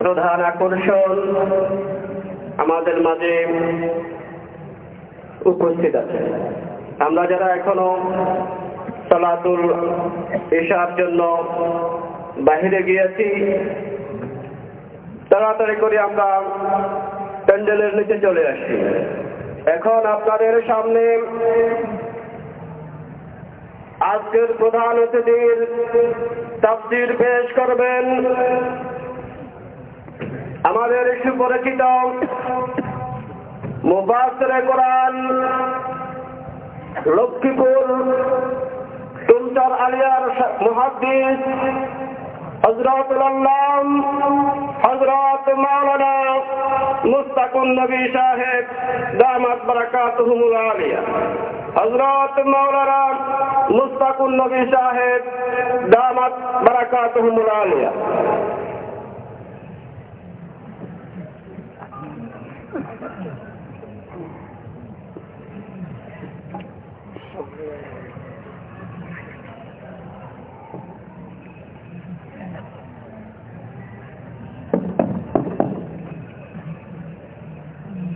প্রধান আকর্ষণ আমাদের মাঝে উপস্থিত আছে। আমরা যারা এখনও সলাতুল এসার জন্য বাহিরে গিয়েছি, তাড়াতাড়ি করে আমরা প্যান্ডেলের নিচে চলে আসি। এখন আপনাদের সামনে আজকের প্রধান অতিথির তাফসির পেশ করবেন আমাদের সুপরিচিত মুবাসরে কোরআন, লক্ষ্মীপুর তুলচার আলিয়ার মুহাদ্দিস হজরত হজরত মাওলানা মুস্তাকুন নবী সাহেব, দামাত বারাকাতুহুমুল আলিয়া। হজরত মাওলানা মুস্তাকুন নবী সাহেব, দামাত বারাকাতুহুমুল আলিয়া।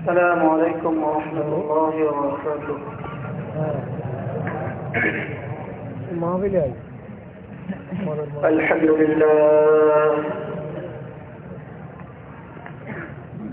السلام عليكم ورحمة الله وبركاته. الحمد لله.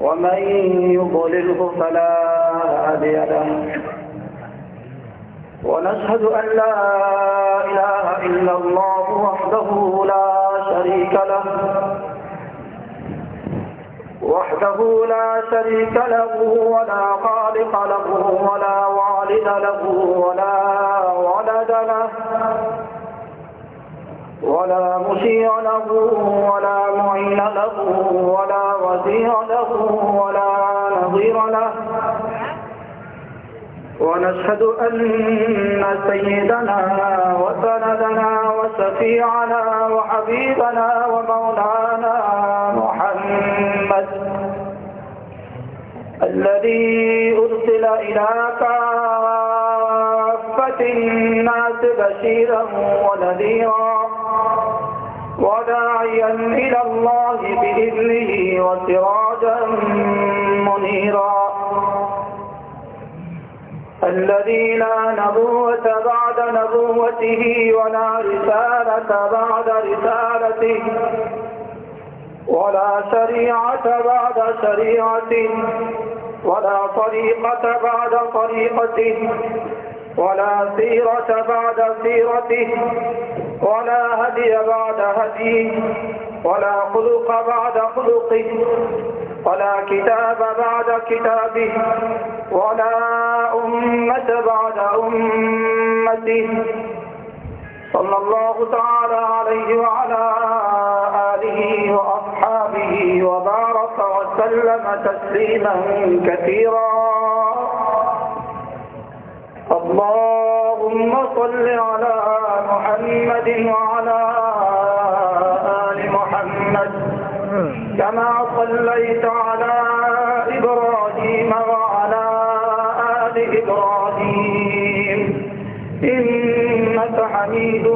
ومن يضلله فلا هادي له. ونشهد أن لا إله إلا الله وحده لا شريك له. وحده لا شريك له ولا خالق له ولا والد له ولا ولد له. ولا مشيع له ولا معين له ولا وزير له ولا نظير له. ونشهد أن سيدنا وسندنا وشفيعنا وحبيبنا ومولانا محمد الذي أرسل إلى كافة الناس بشيرا ونذيرا وداعيا إلى الله بإذنه وسراجا منيرا. الذي لا نبوة بعد نبوته ولا رسالة بعد رسالته ولا شريعة بعد شريعته ولا طريقة بعد طريقته ولا سيرة بعد سيرته ولا هدي بعد هديه ولا خلق بعد خلقه ولا كتاب بعد كتابه ولا أمة بعد أمته صلى الله تعالى عليه وعلى وبارك وسلم تسليما كثيرا. اللهم صل على محمد وعلى آل محمد. كما صليت على إبراهيم وعلى آل إبراهيم. إنك حميد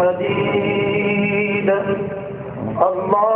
مجيد. اللهم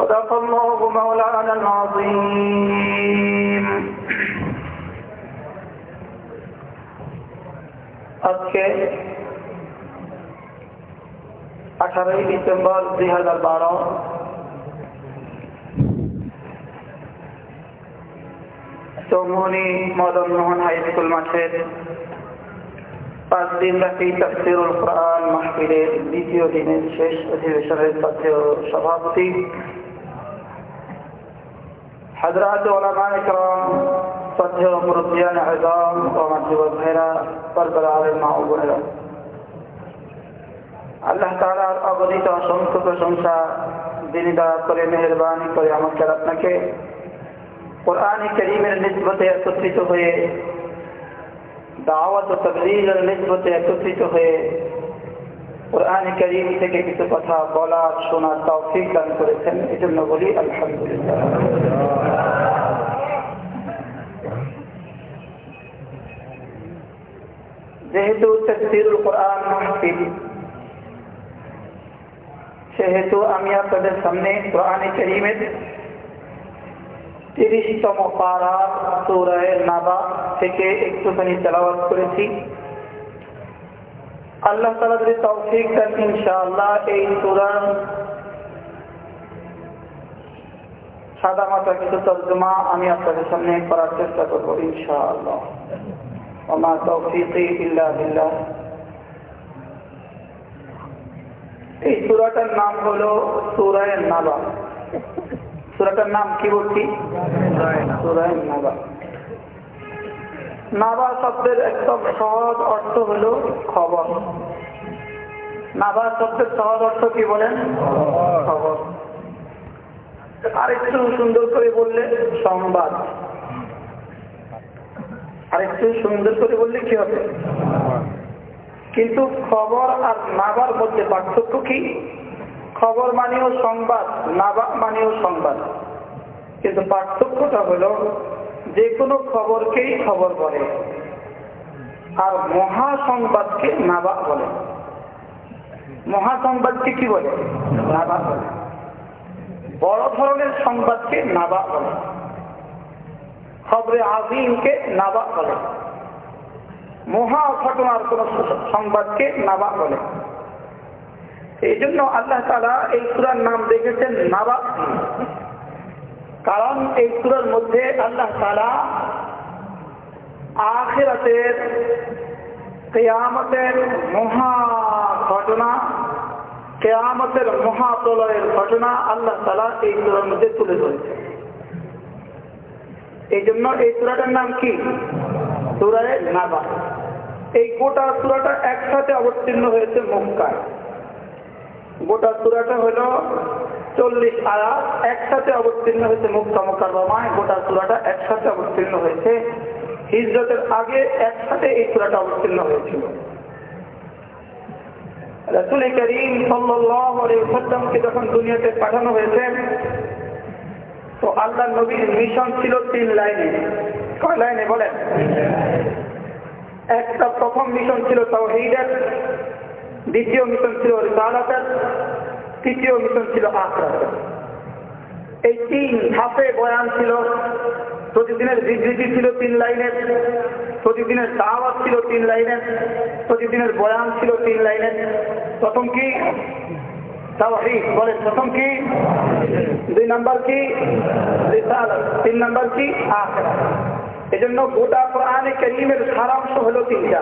صدق الله مولانا العظيم আজকে আঠারোই ডিসেম্বর দুই হাজার বারো চৌমনি মদন মোহন হাই স্কুল মাঠের পাঁচ দিন ব্যাপী তফসিরুল কোরআন মাহফিলের দ্বিতীয় দিনের শেষ অধিবেশনের শ্রদ্ধেয় সভাপতি হাজরাত ওলামা ইকরাম শ্রদ্ধেয় মুরব্বিয়ান আজম ও আমার যুবক ভাইরা পরবর আলের মা ও বোনেরা আল্লাহ তালার অগণিত অসংখ্য প্রশংসা যিনি দয়া করে মেহরবানি করে আমাকে আর আপনাকে কোরআন করিমের নিসবতে একত্রিত হয়ে দাওয়াত ও তবলিগের নিসবতে একত্রিত হয়ে কোরআন করিম থেকে কিছু কথা বলার, শোনার তৌফিক দান করেছেন। এই জন্য বলি আলহামদুলিল্লাহ। যেহেতু কোরআন সেহেতু আমি আপনাদের সামনে কোরআন করিমের তিরিশতম পাড়া সৌরায় নাবা থেকে একটুখানি তেলাওয়াত করেছি। আল্লাহ তালা যদি তৌফিক দেন ইনশাআল্লাহ এই সুরা সাদা মাথা কিছু তর্জমা আমি আপনাদের সামনে করার চেষ্টা করব ইনশাআল্লাহ। আমার তৌফিক ইল্লা বিল্লাহ। এই সুরাটার নাম হলো সুরায় নাবা। সুরাটার নাম কি বলছি? সুরায় নাবা। নাবা শব্দের একদম সহজ অর্থ হলো খবর। নাবা শব্দের সহজ অর্থ কি বলেন? খবর। সুন্দর করে বললে সংবাদ। সুন্দর করে বললে কি হবে? কিন্তু খবর আর নাবার মধ্যে পার্থক্য কি? খবর মানেও সংবাদ, নাবা মানেও সংবাদ। কিন্তু পার্থক্যটা হলো যে কোনো খবরকেই খবর বলে। আর মহাসংবাদকে নাবা বলে। মহাসংবাদকে কি বলে? নাবা বলে। বড় ধরনের সংবাদকে নাবা বলে। খবরে আজিমকে নাবা বলে। মহা ঘটনার কোন সংবাদকে নাবা বলে। এই জন্য আল্লাহ তালা এই সুরার নাম দেখেছেন নাবা কারণ এই সুরার মধ্যে আল্লাহ তালা আখেরাতের কেয়ামতের মহা ঘটনা, কেয়ামতের মহাপ্রলয়ের ঘটনা আল্লাহ তালা এই সুরার মধ্যে তুলে ধরেছে এই জন্য এই সুরাটার নাম কি? সুরায় নাবা। এই গোটা সুরাটা একসাথে অবতীর্ণ হয়েছে মক্কায় গোটা সুরাটা হলো চল্লিশ আয়াত একসাথে অবতীর্ণ হয়েছে মুক্তা মক্কার বামায় গোটা সুরাটা একসাথে অবতীর্ণ হয়েছে। হিজরতের আগে একসাথে এই সুরাটা অবতীর্ণ হয়েছিল। রসুল করিম সাল্লামকে যখন দুনিয়াতে পাঠানো হয়েছে, তো আল্লাহ নবীর মিশন ছিল তিন লাইনে। কয় লাইনে বলেন? একটা প্রথম মিশন ছিল তাওহীদের, দ্বিতীয় মিশন ছিল রিসালাতের তৃতীয় মিশন ছিল আখরাতের এই তিন ধাপে বয়ান ছিল, প্রতিদিনের বিবৃতি ছিল তিন লাইনের প্রতিদিনের দাওয়াত ছিল তিন লাইনের প্রতিদিনের বয়ান ছিল তিন লাইনের প্রথম কি? বলেন, প্রথম কি? দুই নম্বর কি? তিন নম্বর কি? আখরাত। এজন্য গোটা কোরআনে করিমের সারাংশ হলো তিনটা।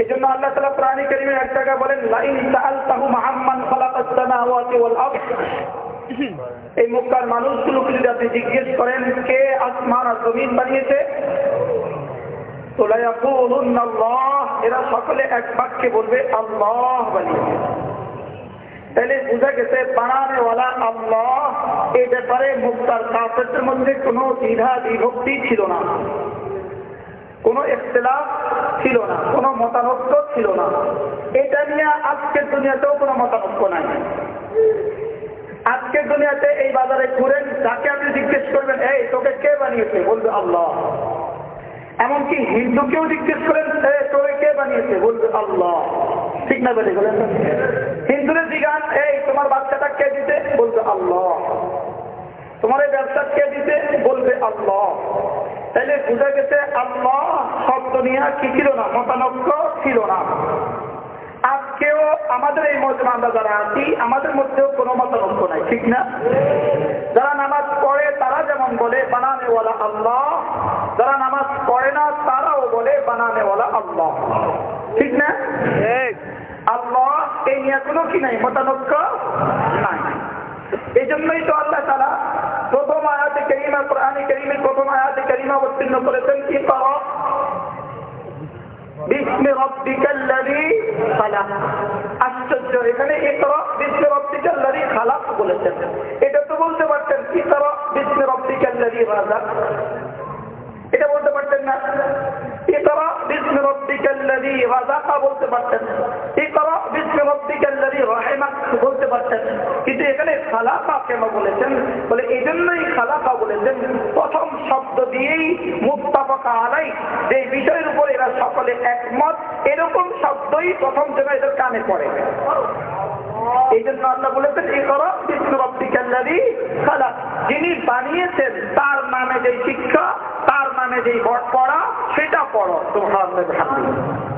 এই জন্য আল্লাহ তালা প্রাণী করিমের এক জায়গায় বলেন, লাইন সাহাল তাহু মাহাম্মান এই মুক্কার মানুষগুলোকে যদি আপনি জিজ্ঞেস করেন, কে আসমান আর জমিন বানিয়েছে? এরা সকলে এক বাক্যে বলবে, আল্লাহ বানিয়েছে। তাহলে বোঝা গেছে, বানানেওয়ালা আল্লাহ এই ব্যাপারে মুক্তার কাফেরদের মধ্যে কোনো দ্বিধা বিভক্তি ছিল না। কোনো ইখতলাফ ছিল না, কোনো মতানক্য ছিল না। এটা নিয়ে আজকের দুনিয়াতেও কোনো মতানক্য নাই। আজকের দুনিয়াতে এই বাজারে ঘুরেন, যাকে আপনি জিজ্ঞেস করবেন, এই, তোকে কে বানিয়েছে? বলবে আল্লাহ। এমনকি হিন্দুকেও জিজ্ঞেস করেন তোকে কে বানিয়েছে? বলবে আল্লাহ। ঠিক না বেশি বলেন? হিন্দুরে জিগান এই, তোমার বাচ্চাটা কে দিতে বলবে আল্লাহ। তোমার এই ব্যবসা কে দিতে বলবে আল্লাহ। তাইলে বুঝা গেছে আল্লাহ শব্দ নিয়ে কি ছিল না? মতানক্য ছিল না। আজকেও আমাদের এই মধ্যে আমরা যারা আছি আমাদের মধ্যেও কোনো মতানক্য নাই ঠিক না? যারা নামাজ পড়ে তারা যেমন বলে বানানেওয়ালা আল্লাহ। যারা নামাজ পড়ে না তারাও বলে বানানেওয়ালা আল্লাহ। ঠিক না? আল্লাহ এই নিয়ে কোনো কি নাই? মতানক্য নাই। এই জন্যই তো আল্লাহ তারা প্রথম আয়াতে করিমা, কোরআনে করিমের প্রথম আয়াতে করিমা অবতীর্ণ করেছেন, কি এটা তো বলতে পারতেন তারা বিস্মে লারি রাজাক। এটা বলতে পারতেন না। এখানে বলেছেন? বলে এই জন্যই খালাকা বলেছেন, প্রথম শব্দ দিয়েই মুক্তাফাকা আলাই যে বিষয়ের উপর এরা সকলে একমত, এরকম শব্দই প্রথম যেন এদের কানে পড়ে। এই জন্য আল্লাহ বলেছেন যিনি বানিয়েছেন, তার নামে যে শিক্ষা, তার নামে যে পড়া, সেটা পড়ো। তোমার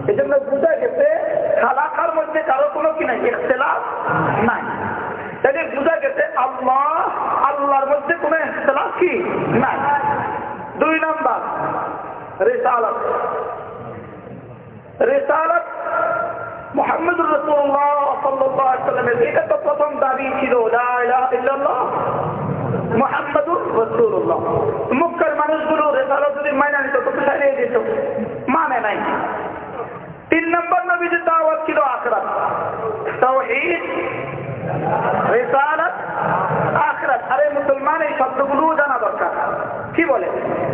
এই জন্য বুঝা গেছে, খালাকার মধ্যে কারও কোনো কি নাই? ইখতলাফ নাই। তাহলে বুঝা গেছে, আল্লাহ, আল্লাহর মধ্যে কোনো ইখতলাফ কি? নাই। দুই নাম্বার, রেসালত। রেসালত মোহাম্মদুর রসুল্লাহ সাল্লামের এটা তো প্রথম দাবি ছিল মোহাম্মদুর রসুল্লাহ মুখের মানুষগুলো রেসালত যদি মাইনা নিত, তো সারিয়ে দিত মানে নাই। তিন নম্বর নবীদের দাওয়াত ছিল আখরাত। তাও এই রেসালত, আখরাত। আরে, মুসলমান, এই শব্দগুলো জানা দরকার। কি বলে?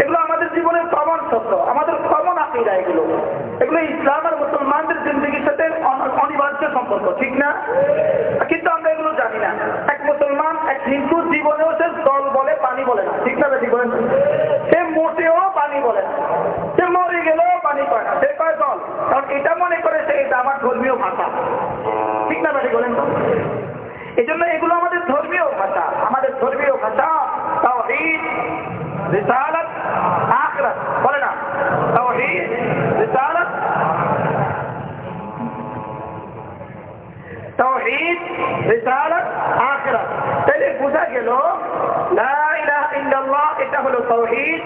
এগুলো আমাদের জীবনের কমন শব্দ। আমাদের কমন আকিদা এগুলো। এগুলো ইসলাম আর মুসলমানদের জিন্দগির সাথে অনিবার্য সম্পর্ক, ঠিক না? কিন্তু আমরা এগুলো জানি না। এক মুসলমান, এক হিন্দু জীবনেও সে জল বলে, পানি বলে না, ঠিক না বেশি বলেন? সে মোটেও পানি বলে না। সে মরে গেলেও পানি পায় না, সে কয় জল। কারণ এটা মনে করে সে এটা আমার ধর্মীয় ভাষা। ঠিক না বেশি বলেন? এই জন্য এগুলো আমাদের ধর্মীয় ভাষা, আমাদের ধর্মীয় ভাষা তাও রিসালাত আখরাত বলে না তাওহীদ রিসালাত তাওহীদ রিসালাত, আখরাত। তাহলে বোঝা গেল, লা ইলাহা ইল্লাল্লাহ, এটা হলো তাওহীদ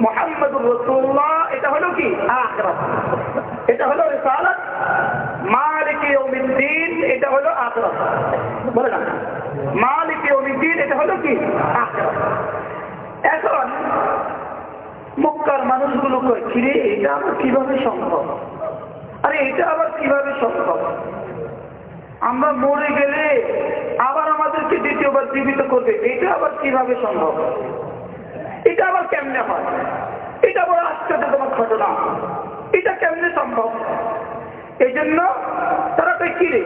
মুহাম্মাদুর রাসূলুল্লাহ, এটা হলো কি? আখরাত। এটা হলো রিসালাত। মালিক ইয়াউমিদ্দিন, এটা হলো আখরাত। বলে না। মালিক এটা হলো কি? এখন, মুক্কার মানুষগুলো কয়, কিরে, এটা আবার কীভাবে সম্ভব? আরে, এটা আবার কীভাবে সম্ভব? আমরা মরে গেলে আবার আমাদেরকে দ্বিতীয়বার জীবিত করবে। এটা আবার কীভাবে সম্ভব? এটা আবার কেমনে হয়? এটা বড় আশ্চর্যজনক ঘটনা। এটা কেমনে সম্ভব? এই জন্য তারা কিরে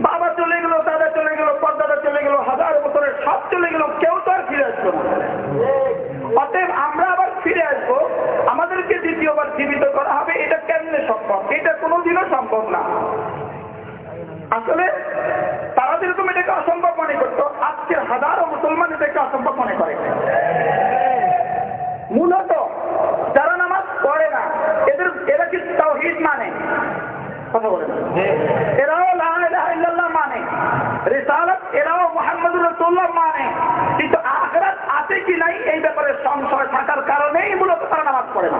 বাবা চলে গেল, দাদা চলে গেল, পর্দাদা চলে গেল, হাজার বছরের সব চলে গেল, কেউ তো আর ফিরে আসব অতএব আমরা আবার ফিরে আসব। আমাদেরকে দ্বিতীয়বার জীবিত করা হবে। এটা কেমনে সম্ভব? এটা কোনোদিনও সম্ভব না। আসলে তারা যেরকম এটাকে অসম্ভব মনে করতো আজকের হাজারো মুসলমান এটাকে অসম্ভব মনে করে। মূলত যারা নামাজ পড়ে না এদের এরা কি তাওহিদ মানে? কথা এরাও লাহ মানে। রিসালত এরাও মোহাম্মদ রসুল্লাহ মানে। কিন্তু আখরাত আছে কি নাই এই ব্যাপারে সংশয় থাকার কারণেই মূলত তারা নামাজ পড়ে না।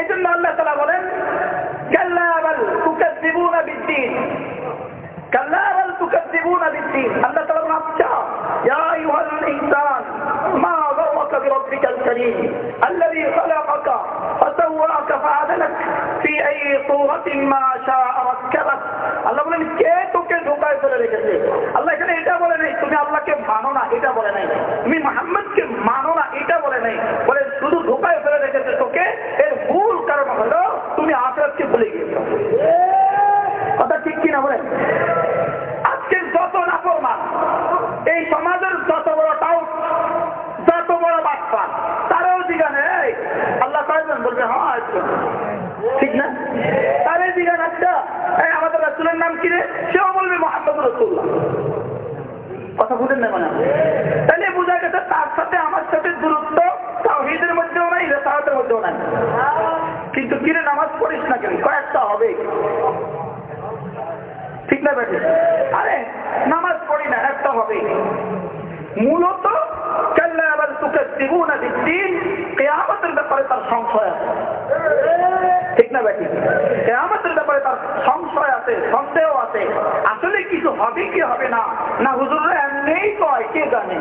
এই জন্য আল্লাহ তালা বলেন তুকাদ্দিবুন বিদ্দিন কাল্লাবাল তুকাদ্দিবুন বিদ্দিন আল্লাহ তালা বলেন আচ্ছা ইয়া আইয়ুহাল ইনসান মা গররাকা বিরব্বিক الكريم الذي خلقك فسواك فعدلك في أي صورة ما شاء ركبك আল্লাহ বলেন কে তোকে ঢোকায় ফেলে রেখেছে আল্লাহ এখানে এটা বলে নাই তুমি আল্লাহকে মানো না এটা বলে নাই তুমি মোহাম্মদকে মানো না এটা বলে নাই বলে শুধু ঢোকায় ফেলে রেখেছে তোকে এর ভুল কারণ হলো তুমি আখরাতকে ভুলে গিয়েছ কথা ঠিক কিনা বলেন আজকের যত নাফরমান, এই সমাজের যত বড় টাউট যত বড় বাচ্চা তারাও জিগানে আল্লাহ কয়জন? বলবে হ্যাঁ ঠিক না? তারে জিগান আচ্ছা এই, আমাদের রাসুলের নাম কি রে? সেও বলবে, মোহাম্মদ রসুল্লাহ কথা বুঝেন না মানে তাহলে বোঝা গেছে তার সাথে আমার সাথে দূরত্ব তাহিদের মধ্যেও নাই রেসাহাতের মধ্যেও নাই। কিন্তু কিরে নামাজ পড়িস না কেন? কয়েকটা হবে। ঠিক না, বেটে? আরে, নামাজ পড়ি না একটা হবে মূলত আসলে কিছু হবে কি হবে না? না, হুজুররা এমনিই কয়, কে জানে?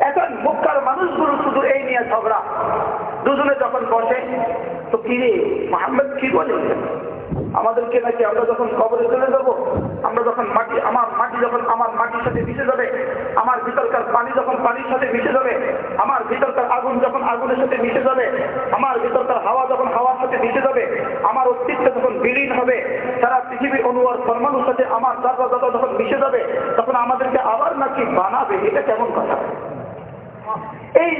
এখন মুখকার মানুষগুলো শুধু এই নিয়ে ঝগড়া। দুজনে যখন বসে, তো কি রে, মোহাম্মদ কি বলে? আমাদেরকে নাকি আমরা যখন কবরে চলে যাব, আমরা যখন মাটি, আমার মাটি যখন আমার মাটির সাথে মিশে যাবে, আমার ভিতরকার পানি যখন পানির সাথে মিশে যাবে, আমার ভিতরকার আগুন যখন আগুনের সাথে মিশে যাবে, আমার ভিতরকার হাওয়া যখন হাওয়ার সাথে মিশে যাবে, আমার অস্তিত্ব যখন বিলীন হবে, সারা পৃথিবীর অনুয়ার ফরমানুর সাথে আমার দাদা দাদা যখন মিশে যাবে, তখন আমাদেরকে আবার নাকি বানাবে, এটা কেমন কথা? এই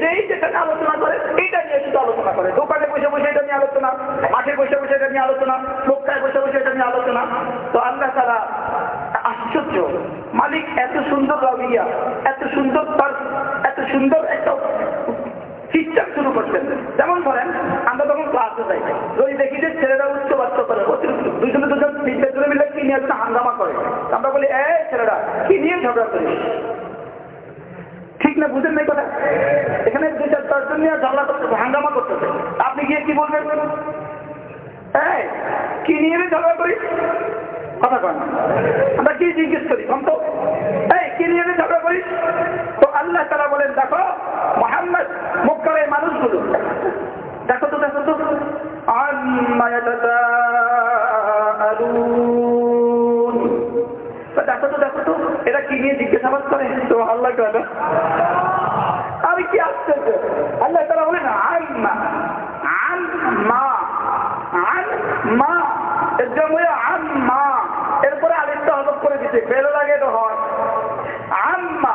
যেই যেটা নিয়ে আলোচনা করে, এইটা নিয়ে শুধু আলোচনা করে। দোকানে বসে বসে এটা নিয়ে আলোচনা, মাঠে বসে বসে এটা নিয়ে আলোচনা মক্কায় বসে বসে এটা নিয়ে আলোচনা। তো আল্লাহ তারা আশ্চর্য, মালিক এত সুন্দর রবিয়া এত সুন্দর তার, এত সুন্দর একটা সিস্টেম শুরু করছেন। যেমন ধরেন, আমরা তখন ক্লাসে যাই। যদি দেখি যে ছেলেরা উচ্চ বাচ্চা করে দুজনে দুজন তিনটে জনে মিলে কি নিয়ে হাঙ্গামা করে? আমরা বলি এ ছেলেরা, কি নিয়ে ঝগড়া ঠিক না বুঝেন নাই কথা? এখানে দুই চার দশজন নিয়ে ঝগড়া করতেছে হাঙ্গামা করতেছে। আপনি গিয়ে কি বলবেন? হ্যাঁ কি নিয়ে ঝগড়া করি কথা কন আমরা কি জিজ্ঞেস করি এই, কি নিয়ে ঝগড়া করি তো আল্লাহ তারা বলেন, দেখো, মোহাম্মদ মুক্কার এই মানুষগুলো। দেখো তো দেখো তো। দেখো তো দেখো তো এরা কি নিয়ে জিজ্ঞাসাবাদ করে তো আল্লাহ কেন আমি কি আসছে আল্লাহ তারা বলে না আন মা আন মা আন মা এর জন্য আন মা এরপরে আরেকটা হজব করে দিতে ফেলে লাগে তো হয় আন মা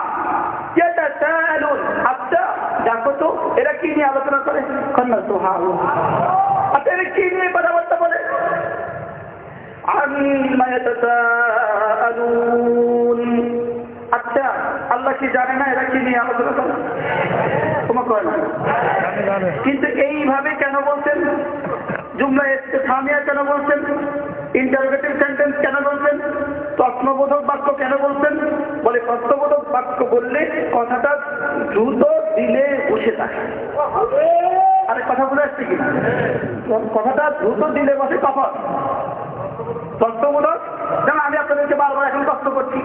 যেটা চালুন আচ্ছা দেখো তো এরা কি নিয়ে আলোচনা করে কন্যা তো হা আচ্ছা এরা কি নিয়ে কথাবার্তা বলে عما يتساءلون আচ্ছা আল্লাহ কি জানে না এরা কি নিয়ে আলোচনা করে? তোমার কয় না। কিন্তু এইভাবে কেন বলছেন? জুমলা ইস্তেফামিয়া কেন বলছেন? ইন্টারোগেটিভ সেন্টেন্স কেন বলছেন? প্রশ্নবোধক বাক্য কেন বলছেন? বলে প্রশ্নবোধক বাক্য বললে কথাটা দ্রুত দিলে বসে থাকে। আরে কথা বলে আসছে কিনা? কথাটা দ্রুত দিলে বসে কখন তত্ত্বমূলক যেমন আমি আপনাদেরকে বারবার এখন কষ্ট করছি।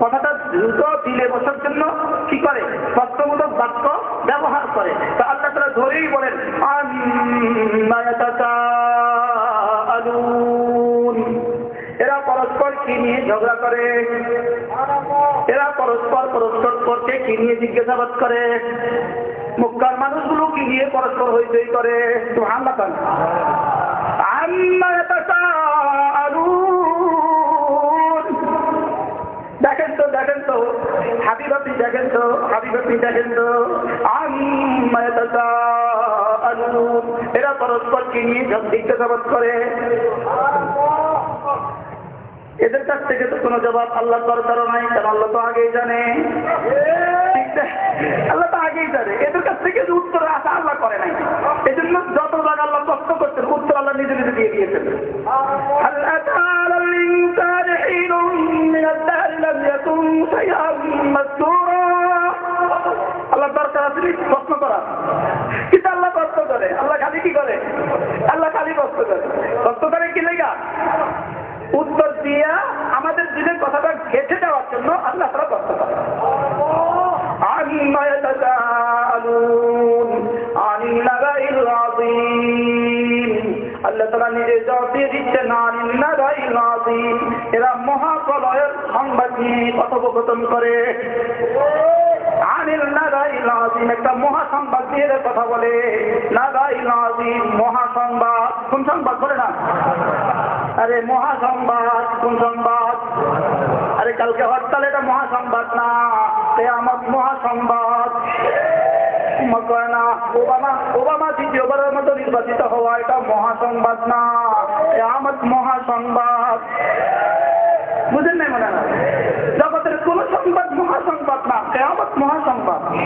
কথাটা দ্রুত দিলে বসার জন্য কি করে? তত্ত্বমূলক বাক্য ব্যবহার করে। তা আল্লাহ তারা ধরেই বলেন এরা পরস্পর কি নিয়ে ঝগড়া করে? এরা পরস্পর পরস্পর পরকে কি নিয়ে জিজ্ঞাসাবাদ করে? মুক্কার মানুষগুলো কি নিয়ে পরস্পর হইচই করে? তো হামলা করেন দেখেন তো দেখেন তো। হাবিব আপনি দেখেন তো হাবিব আপনি দেখেন তো। এরা পরস্পর কি নিয়ে জিজ্ঞাসাবাদ করে? এদের কাছ থেকে তো কোনো জবাব আল্লাহ দরকারও নাই, কারণ আল্লাহ তো আগেই জানে। আল্লাহ তো আগেই জানে। এদের কাছ থেকে যে উত্তর আসা আল্লাহ করে নাই। এই জন্য যত জায়গা আল্লাহ কষ্ট করতেন উত্তর আল্লাহ নিজে নিজে দিয়ে দিয়েছেন। আল্লাহ দরকার আছে প্রশ্ন করা। আল্লাহ করে? আল্লাহ খালি কি করে? আল্লাহ খালি কষ্ট করে। কষ্ট করে কি লেগা? উত্তর দিয়া আমাদের দিনের কথাটা ঘেঁটে দেওয়ার জন্য আল্লাহ তারা কষ্ট পারে দিচ্ছে এরা কথোপকথন করে। আনিল নাদাইল একটা মহাসংবাদ দিয়ে কথা বলে। নাদাইল আজিম মহাসংবাদ। কোন সংবাদ করে না? আরে মহাসংবাদ, কোন সংবাদ? আরে কালকে হরতাল, এটা মহাসংবাদ না আমার মহাসংবাদ। ওবামা ওবামা মতো নির্বাচিত হওয়া, এটা মহাসংবাদ মনে জগতের কোন সংবাদ মহাসংবাদ না কেয়ামত মহাসংবাদ।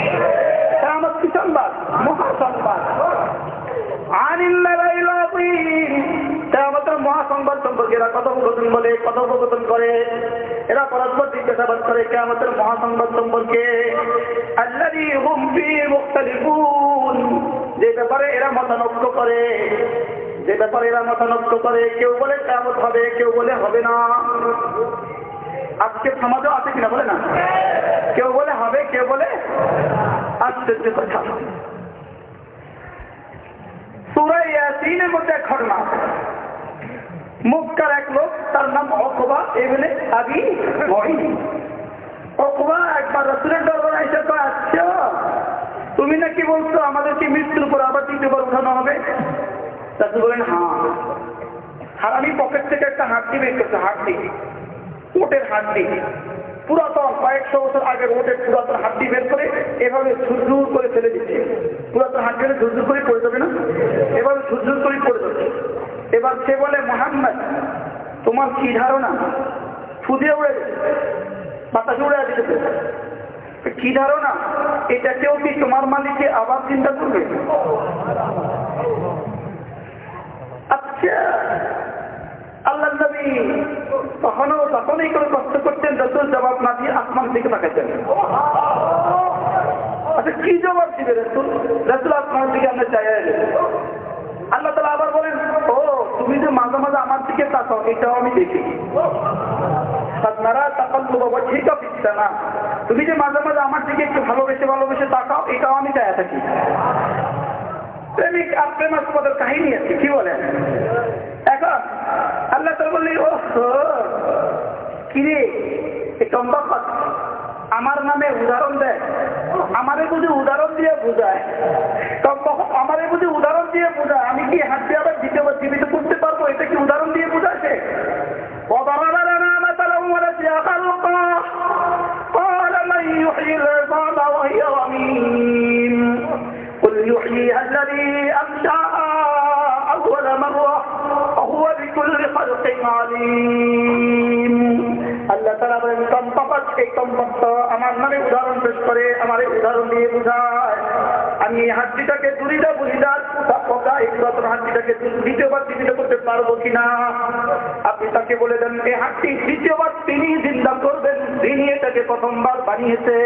কেয়ামত কি সংবাদ? মহাসংবাদ। কেয়ামতের মহাসংবাদ সম্পর্কে, এরা কথোপকথন বলে, কথোপকথন করে। এরা পরস্পর জিজ্ঞাসাবাদ করে, কেয়ামতের মহাসংবাদ সম্পর্কে। যে ব্যাপারে এরা মতানক্য করে, যে ব্যাপারে এরা মতানক্য করে, কেউ বলে কেমন হবে, কেউ বলে হবে না। আজকে সমাজও আছে কিনা বলে না? কেউ বলে হবে, কেউ বলে আশ্চর্য কথা। এক লোক, তার নাম অকবা একবার আচ্ছা তুমি নাকি বলছো আমাদেরকে মৃত্যুর উপর আবার দ্বিতীয়বার উঠানো হবে? রাসুল বলেন হ্যাঁ আর আমি পকেট থেকে একটা হাড্ডি বের করছি, হাড্ডি। ওটের হাড্ডি। পুরাতন কয়েকশো বছর আগের ওটের পুরাতন হাড্ডি বের করে এভাবে ঝুরঝুর করে ফেলে দিচ্ছে। পুরাতন হাড্ডি ঝুরঝুর করে পড়ে যাবে না? এভাবে ঝুরঝুর করে পড়ে যাচ্ছে। এবার সে বলে, মোহাম্মদ, তোমার কি ধারণা? ফুদিয়ে উড়ে বাতাস উড়ে দিতেছে কি ধারণা? এটা কেউ কি তোমার মালিককে আবার চিন্তা করবে? আচ্ছা আল্লাহ নবী তখনও তখনই করে কষ্ট করতেন, রসুল জবাব না দিয়ে আসমান দিকে তাকাইতেন। আচ্ছা কি জবাব দিবে রসুল? রসুল আসমান দিকে আমরা চাই আল্লাহ তালা আবার বলেন, ও, তুমি যে মাঝে মাঝে আমার দিকে তাকাও, এটাও আমি দেখি। আপনারা তাকাল বাবা ঠিক আছে না তুমি যে মাঝে মাঝে আমার দিকে একটু ভালোবেসে ভালোবেসে তাকাও, এটাও আমি চাই থাকি। প্রেমিক আর প্রেমাস্পদের কাহিনী আছে, কি বলেন? আল্লাহ তো বললি ও কিরে কম্বাকত আমার নামে উদাহরণ দেয় আমারে বুঝি উদাহরণ দিয়ে বুঝায়। কম্বাকত আমারে বুঝি উদাহরণ দিয়ে বুঝায়। আমি কি হাত আমার নামে উদাহরণ পেশ করে, আমার উদাহরণ দিয়ে বুঝায়। আমি হাতটিটাকে বুঝিদার এই পুরাতন হাতটিটাকে দ্বিতীয়বার জীবিত করতে পারব কিনা? আপনি তাকে বলে দেন, এই হাতটি দ্বিতীয়বার তিনি জিন্দা করবেন, তিনি এটাকে প্রথমবার বানিয়েছে।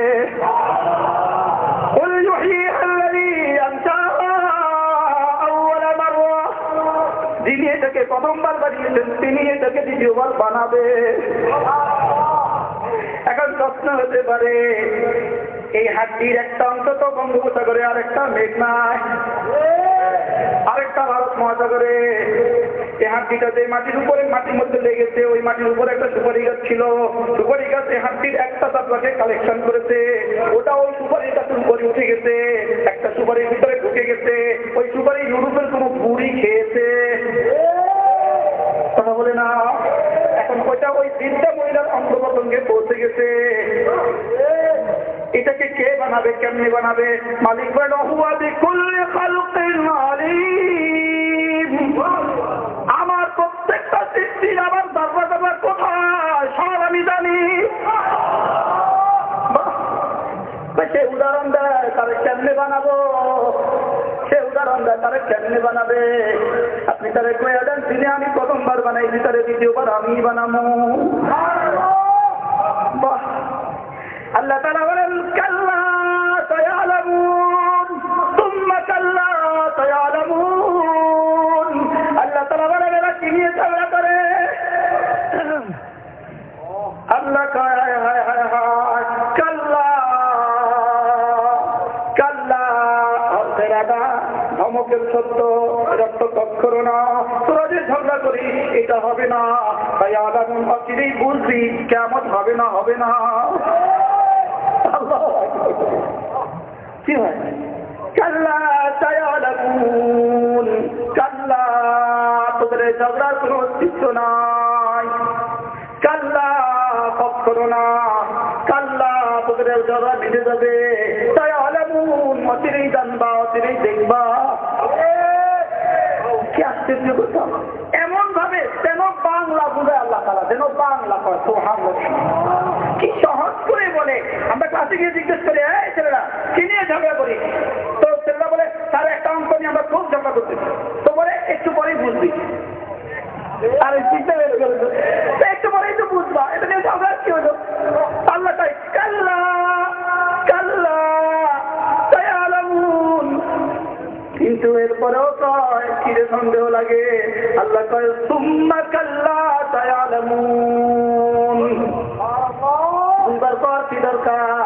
যিনি এটাকে প্রথমবার বানিয়েছেন তিনি এটাকে দ্বিতীয়বার বানাবে। এখন প্রশ্ন হতে পারে এই হাড্ডির একটা অংশ তো বঙ্গোপসাগরে, আরেকটা মেঘনায়। আরেকটা ভারত মহাসাগরে এই হাড্ডিটা যে মাটির উপরে, মাটির মধ্যে লেগেছে, ওই মাটির উপরে একটা সুপারি গাছ ছিল। সুপারি গাছ এই হাড্ডির একটা চাপড়াকে কালেকশন করেছে। ওটা ওই সুপারি গাছের উপরে উঠে গেছে। একটা সুপারির ভিতরে ঢুকে গেছে। ওই সুপারি ইউরোপের কোনো বুড়ি খেয়েছে। কথা বলে না। এখন ওইটা ওই তিনটা মহিলার প্রত্যঙ্গে পৌঁছে গেছে। এটাকে কে বানাবে, কেমনি বানাবে? মালিক আমার প্রত্যেকটা সৃষ্টির আমার দরবার দরবার কোথায়? সব আমি জানি। সে উদাহরণ দেয় তাহলে কেমনে বানাবো? সে উদাহরণ দেয়, তারে কেমনে বানাবে? আপনি তারে কয়ে তিনি আমি প্রথমবার বানাইছি, তারে দ্বিতীয়বার আমি বানাবো। বাহ! আল্লাহ তালা বলেন, কাল্লা তুম্মা কাল্লা আল্লাহ করে? আল্লাহ না। তোরা যে এটা হবে না। তাই আলাদা অচিরেই কেমন হবে না হবে না। কি হয়? কাল্লা কাল্লা, তোদের ঝগড়ার অস্তিত্ব নাই। কাল্লা না। কাল্লা, তোদের ঝগড়া যাবে। অচিরেই জানবা, অচিরেই দেখবা। এমন ভাবে যেন বাংলা বুঝে আল্লাহ তালা যেন বাংলা কয় সোহান ক্লাসে গিয়ে জিজ্ঞেস করি, এই ছেলেরা, কি নিয়ে ঝগড়া করি তো ছেলেরা বলে তার একটা অঙ্ক নিয়ে আমরা খুব ঝগড়া করতেছি। তো বলে, একটু পরেই বুঝবি। আর চিন্তা একটু বুঝবা, এটা নিয়ে ঝগড়া কি হলো? আল্লাহ তাই কাল্লা কিন্তু এরপরেও কয়, কিরে সন্দেহ লাগে? আল্লাহ কয়, সুম্মা কাল্লা, তায়ালামুন। দুবার পর কি দরকার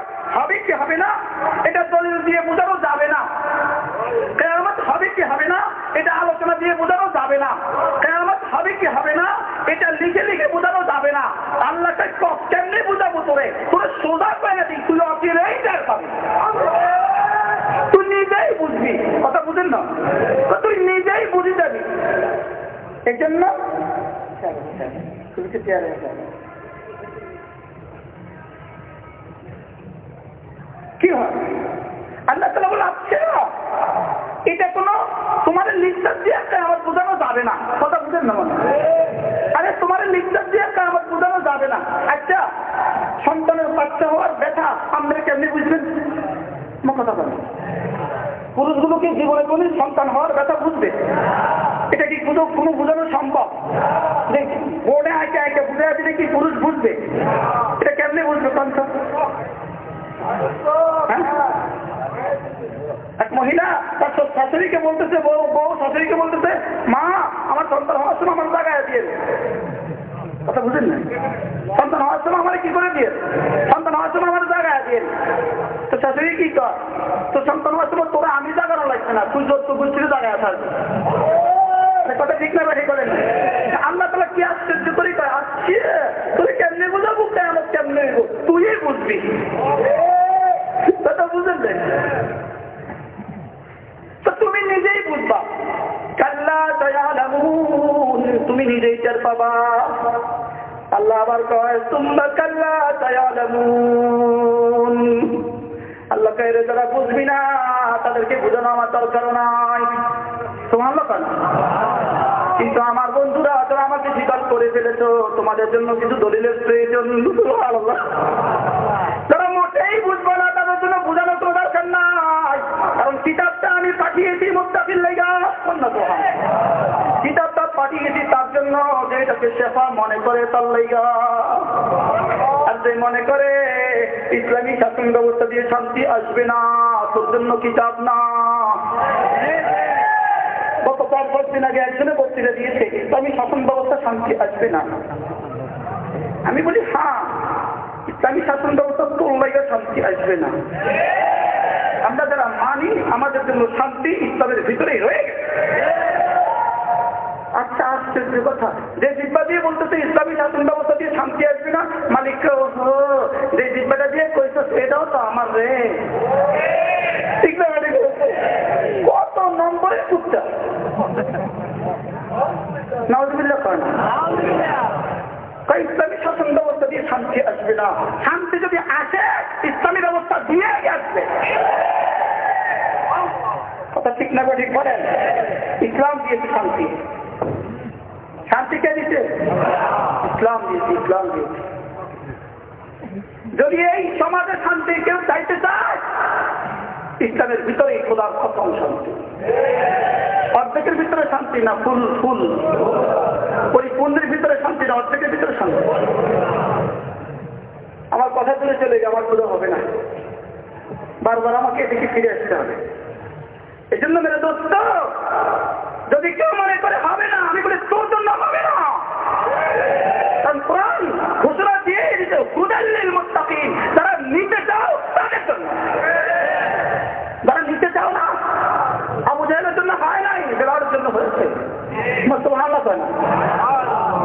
হবে কি হবে না? এটা দলিল দিয়ে বোঝানো যাবে না। কেয়ামত হবে কি হবে না? এটা আলোচনা দিয়ে বোঝানো যাবে না। কেয়ামত হবে কি হবে না? এটা লিখে লিখে বোঝানো যাবে না। আল্লাহকে কেমনে বোঝাবো তোরে? তোরে সোজা করে দিই। তুই অচিরেই টের পাবি। তুই নিজেই বুঝবি। কথা বুঝেন না? তুই নিজেই বুঝে যাবি। এই জন্য তুমি চেয়ারে কি হয়? আল্লাহ তালা বলে আচ্ছা এটা কোনো তোমাদের লিস্টার দিয়ে আমার বোঝানো যাবে না। কথা বুঝেন না আরে, তোমার লিস্টার দিয়ে আমার বোঝানো যাবে না। আচ্ছা সন্তানের বাচ্চা হওয়ার ব্যথা আপনারা কেমনি বুঝবেন? কথা বলেন। পুরুষগুলোকে জীবনে কোনো সন্তান হওয়ার ব্যথা বুঝবে? এটা কি কোনো কোনো বোঝানো সম্ভব? যে বোর্ডে আঁকে আঁকে বুঝে দিলে কি পুরুষ বুঝবে? এটা কেমনি বুঝবে হ্যাঁ? এক মহিলা তার শাশুড়িকে বলতেছে, বউ বউ শাশুড়িকে বলতেছে, মা, আমার সন্তান হওয়ার সময় আমার জায়গায় দিয়ে কথা বুঝেন না সন্তান হওয়ার সময় আমার কি করে দিয়ে সন্তান হওয়ার সময় আমার জায়গায় দিয়ে তো শাশুড়ি কি কর তো সন্তান হওয়ার সময় তোরা আমি জায়গানো লাগছে না, তুই যত বুঝছিল জায়গায় থাকবে। কথা ঠিক না ঠিক করেন আল্লাহ তালা কি আশ্চর্য করি কয়? আসছে বুঝাবো হইবো? তুই বুঝবি। বুঝেন নাই? তো তুমি নিজেই বুঝবা। কাল্লা দয়ালামুন তুমি নিজেই টের পাবা। আল্লাহ আবার কয় তুম্বা কাল্লা দয়ালামুন আল্লাহ কয় রে যারা বুঝবি না, তাদেরকে বুঝানো আমার দরকার নাই। তোমার লোক কিন্তু আমার বন্ধুরা, যারা আমাকে স্বীকার করে ফেলেছো, তোমাদের জন্য কিছু দলিলের প্রয়োজন। যারা মোটেই বুঝব না, তাদের জন্য বোঝানো তো দরকার নাই কারণ কিতাবটা আমি পাঠিয়েছি মুক্তাফির লেগা। কিতাবটা পাঠিয়েছি তার জন্য যে এটাকে শেফা মনে করে তার লেগা আর যে মনে করে ইসলামী শাসন ব্যবস্থা দিয়ে শান্তি আসবে না, তোর জন্য কিতাব না গত চার, পাঁচ দিন আগে একজনে বক্তৃতা দিয়েছে আমি শাসন ব্যবস্থা শান্তি আসবে না। আমি বলি হ্যাঁ ইসলামী শাসন ব্যবস্থা লাগে শান্তি আসবে না। আমরা যারা মানি, আমাদের জন্য শান্তি ইসলামের ভিতরেই রয়ে গেছে। আচ্ছা আশ্চর্য কথা, যে জিব্বা দিয়ে বলতেছে, ইসলামী শাসন ব্যবস্থা দিয়ে শান্তি আসবে না? মালিককে যে জিব্বাটা দিয়ে কইতো এটাও তো আমার রে? কত ব্যবস্থা দিয়ে শান্তি আসবে না। শান্তি যদি আসে, ইসলামী ব্যবস্থা দিয়ে আসবে। কথা ঠিক না ঠিক বলেন? ইসলাম দিয়েছে শান্তি। শান্তি কে দিচ্ছে ইসলাম দিয়েছে ইসলাম দিয়েছে। যদি এই সমাজে শান্তি কেউ চাইতে চায় ইসলামের ভিতরেই খোদার প্রথম শান্তি। অর্ধেকের ভিতরে শান্তি না ফুল ফুল? পরিপূর্ণের ভিতরে শান্তি না অর্ধেকের ভিতরে শান্তি? আমার কথা তুলে চলে গিয়ে আমার পুরো হবে না। বারবার আমাকে এদিকে ফিরে আসতে হবে। এই জন্য মেরে দোস্ত, যদি কেউ মনে করে হবে না, আমি বলি তোর জন্য হবে না। কারণ কোরআন ঘোষণা দিয়ে দিতে হুদাল্লিল মুত্তাকিন যারা নিতে চাও তাদের জন্য যারা নিতে চাও না আবু জাহেলের জন্য হয় নাই বেলালের জন্য হয়েছে সুবহানাল্লাহ কয় না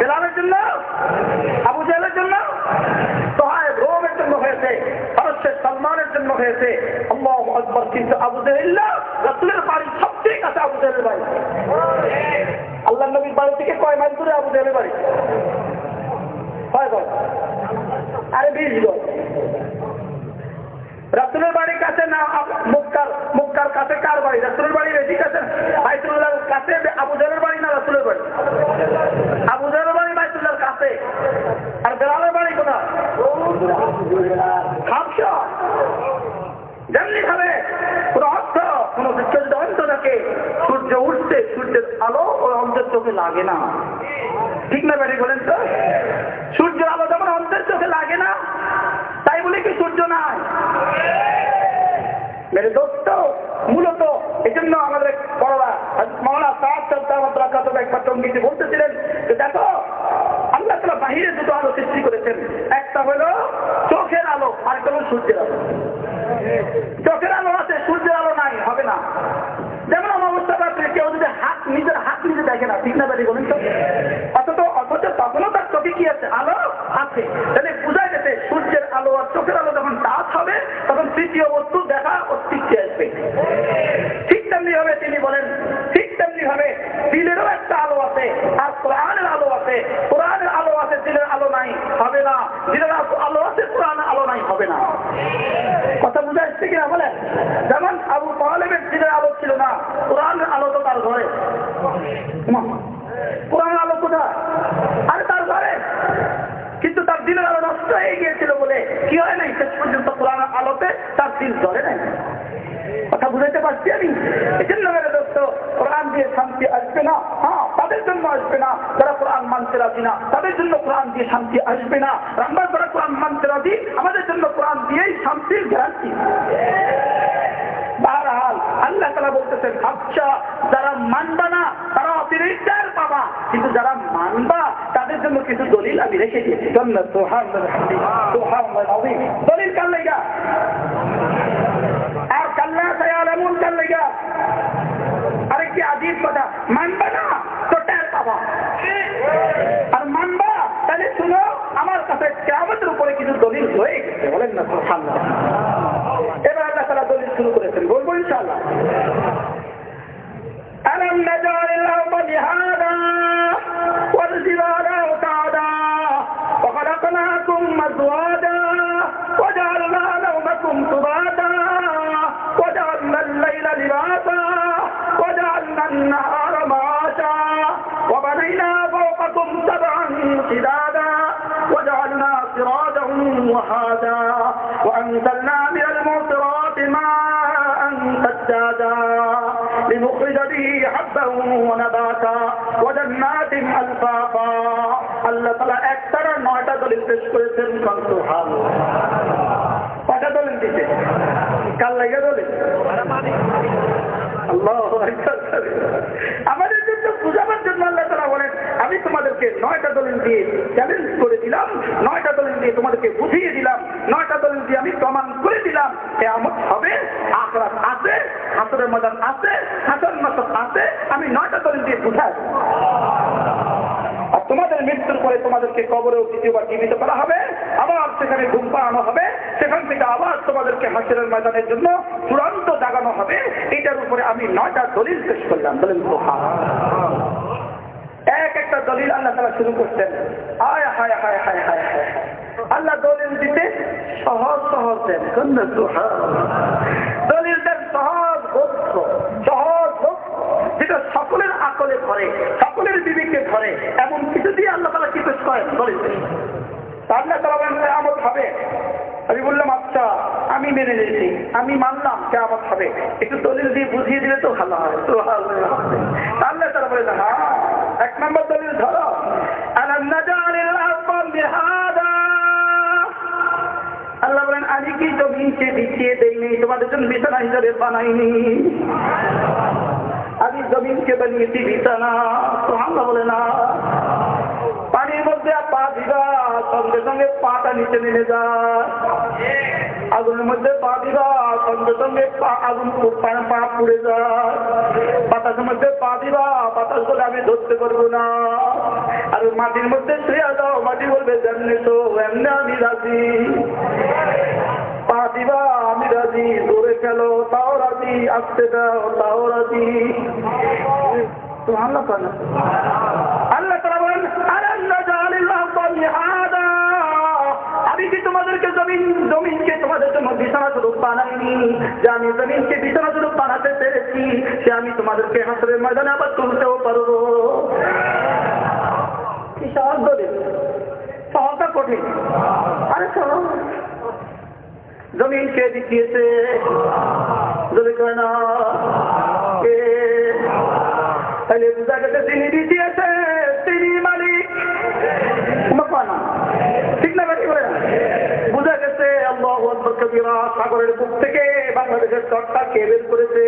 বেলালের জন্য আবু জাহেলের জন্য সোহায় রোমের জন্য হয়েছে ভারতের সালমানের জন্য হয়েছে। আল্লাহ বাড়ি নবীর বাড়ি থেকে কয় মাইল দূরে আবু জাহেলের বাড়ি? আরে বিশ গজ রাসুলের বাড়ির কাছে না, মুক্কার মুক্কার কাছে কার বাড়ি? রাসুলের বাড়ি বেশি কাছে। বাইতুল্লাহর কাছে আবু বাড়ি না রাসুলের বাড়ি? আবু বাড়ি বাইতুল্লাহর কাছে। আর বেলালের বাড়ি কোথায়? ভাবে কোন অর্থ, কোনো বৃক্ষ অন্ত থাকে সূর্য উঠছে সূর্যের আলো ওর অন্তের চোখে লাগে না। ঠিক না ব্যাটি বলেন তো? সূর্যের আলো যেমন অন্তের চোখে লাগে না, তাই বলে কি সূর্য নাই? মেরে দোস্ত, মূলত এই জন্য আমাদের বড়রা সাত সপ্তাহ একবার টঙ্গিতে বলতেছিলেন যে দেখো, আল্লাহ তালা বাহিরে দুটো আলো সৃষ্টি করেছেন। একটা হলো চোখের আলো আর একটা সূর্যের আলো। চোখের আলো আছে, সূর্যের আলো নাই, হবে না। যেমন আমার অবস্থা রাত্রে কেউ যদি হাত নিজের হাত নিজে দেখে না, ঠিক না দাঁড়িয়ে বলুন তো? অথচ অথচ তখনও তার চোখে কি আছে? আলো আছে। তাহলে বোঝা গেছে সূর্যের আলো আর চোখের আলো যখন তাপ হবে, তখন তৃতীয় বস্তু দেখা অস্তিত্বে। আসবে ঠিক তেমনি ভাবে তিনি বলেন ঠিক তেমনি ভাবে দিলেরও একটা আলো আছে আর কোরআনের আলো আছে। কোরআনের আলো আছে দিলের আলো নাই হবে না। দিলের আলো আছে কোরআনের আলো নাই হবে না। কথা বুঝা যাচ্ছে কিনা বলেন? যেমন আবু তালেবের দিনের আলো ছিল না কোরআনের আলো তো তার ঘরে। মা, কোরআনের আলো কোথায়? আরে তার ঘরে। কিন্তু তার দিলের আলো নষ্ট হয়ে গিয়েছিল বলে কি হয় নাই? শেষ পর্যন্ত কোরআনের আলোতে তার দিন ধরে কথা বুঝাইতে পারছি আমি? এই জন্য মেরে দোস্ত, কোরআন দিয়ে শান্তি আসবে না। হ্যাঁ তাদের জন্য আসবে না। যারা কোরআন মানতে রাজি না, তাদের জন্য কোরআন দিয়ে শান্তি আসবে না। আমরা যারা কোরআন মানতে রাজি, আমাদের জন্য কোরআন দিয়েই শান্তির গ্যারান্টি বারহাল আল্লাহ তালা বলতেছেন আচ্ছা যারা মানবা না, তারা অতিরিক্ত পাবা। কিন্তু যারা মানবা, তাদের জন্য কিছু দলিল আমি রেখে দিয়েছি। দলিল কার লেগা? সয়াল এমন কার লেগা আরেকটি আজীব কথা মানবা না তো টের পাবা আর মানবা তাহলে শুনো আমার কাছে কেমতের উপরে কিছু দলিল হয়ে গেছে বলেন না সোহান এবার আল্লাহ তারা দলিল শুরু করেছেন বলবো ইনশাআল্লাহ ألم نجعل الأرض جهادا والجبال أوتادا وخلقناكم أزواجا وجعلنا النهار معاشا وبنينا فوقكم سبعا شدادا وجعلنا سراجا وهادا وأنزلنا من المعصرات ماء سجادا لنخرج به حبا ونباتا وجنات ألفافا আল্লাহ তালা একটারা নয়টা দলিল পেশ করেছেন কন্ট্রোহাল কটা দলিল দিতে কাল লাগে দলিল আমাদের জন্য বুঝাবার জন্য আল্লাহ তারা বলেন, আমি তোমাদেরকে নয়টা দলিল দিয়ে চ্যালেঞ্জ করে দিলাম, নয়টা দলিল দিয়ে তোমাদেরকে বুঝিয়ে দিলাম, নয়টা দলিল দিয়ে আমি প্রমাণ করে দিলাম এমন হবে, আখরাত আছে, হাসরের মজান আছে হাসর মাসব আছে, আমি নয়টা দলিল দিয়ে বুঝাই। তোমাদের মৃত্যুর পরে তোমাদেরকে কবরেও দ্বিতীয়বার জীবিত করা হবে, আবার সেখানে ঘুম পাড়ানো হবে, সেখান থেকে আবার তোমাদেরকে হাসিরের ময়দানের জন্য চূড়ান্ত জাগানো হবে। এটার উপরে আমি নয়টা দলিল পেশ করলাম। দলিল এক একটা দলিল আল্লাহ তারা শুরু করছেন। আয় হায় হায় হায় হায় হায় আল্লাহ দলিল দিতে সহজ সহজ দেন। দলিল দেন সহজ সহজ। যেটা সকলের আকলে ধরে, সকলের বিবেকে ধরে এমন কিছু দিয়ে আল্লাহ তারা কি পেশ করেন পেশ আল্লাহ তারা বলেন আমত হবে। আমি বললাম আচ্ছা আমি মেনে নিয়েছি, আমি মানলাম কে আমার হবে। একটু দলিল দিয়ে বুঝিয়ে দিলে তো ভালো হয়। তো তাহলে তারা বলে হ্যাঁ এক নম্বর দলিল ধরো। আল্লাহ বলেন, আমি কি জমিনকে বিছিয়ে দেইনি? তোমাদের জন্য বিছানা হিসাবে বানাইনি। আমি জমিনকে বানিয়েছি বিছানা আল্লাহ বলে না। পানির মধ্যে পা দিবা, সঙ্গে সঙ্গে পাটা নিচে নেমে যায় আগুনের মধ্যে পা দিবা, সঙ্গে সঙ্গে পা, আগুন পা পুড়ে যায় বাতাসের মধ্যে পা দিবা বাতাস বলে আমি ধরতে পারব না। আর মাটির মধ্যে শুয়ে দাও মাটি বলবে যেমনি তো এমনি আমি রাজি। পা দিবা, আমি রাজি দৌড়ে ফেলো, তাও রাজি, আসতে দাও, তাও রাজি। আল্লাহ। আল্লাহ তারা বলেন আমি কি তোমাদেরকে জমিন, জমিনকে তোমাদের জন্য বিছানা স্বরূপ বানাইনি? যে আমি জমিনকে বিছানা স্বরূপ বানাতে পেরেছি, সে আমি তোমাদেরকে হাসরের ময়দানে আবার তুলতেও পারব। কি সহজ দলিল সহজটা কঠিন। আরে সহজ জমিন কে দিয়েছে যদি কয় না তাহলে বুঝা গেছে তিনি দিয়েছে তিনি মালিক। ঠিক না বাকি বলে বুঝা গেছে আল্লাহ কবিরা সাগরের বুক থেকে বাংলাদেশের চটটা কে বের করেছে।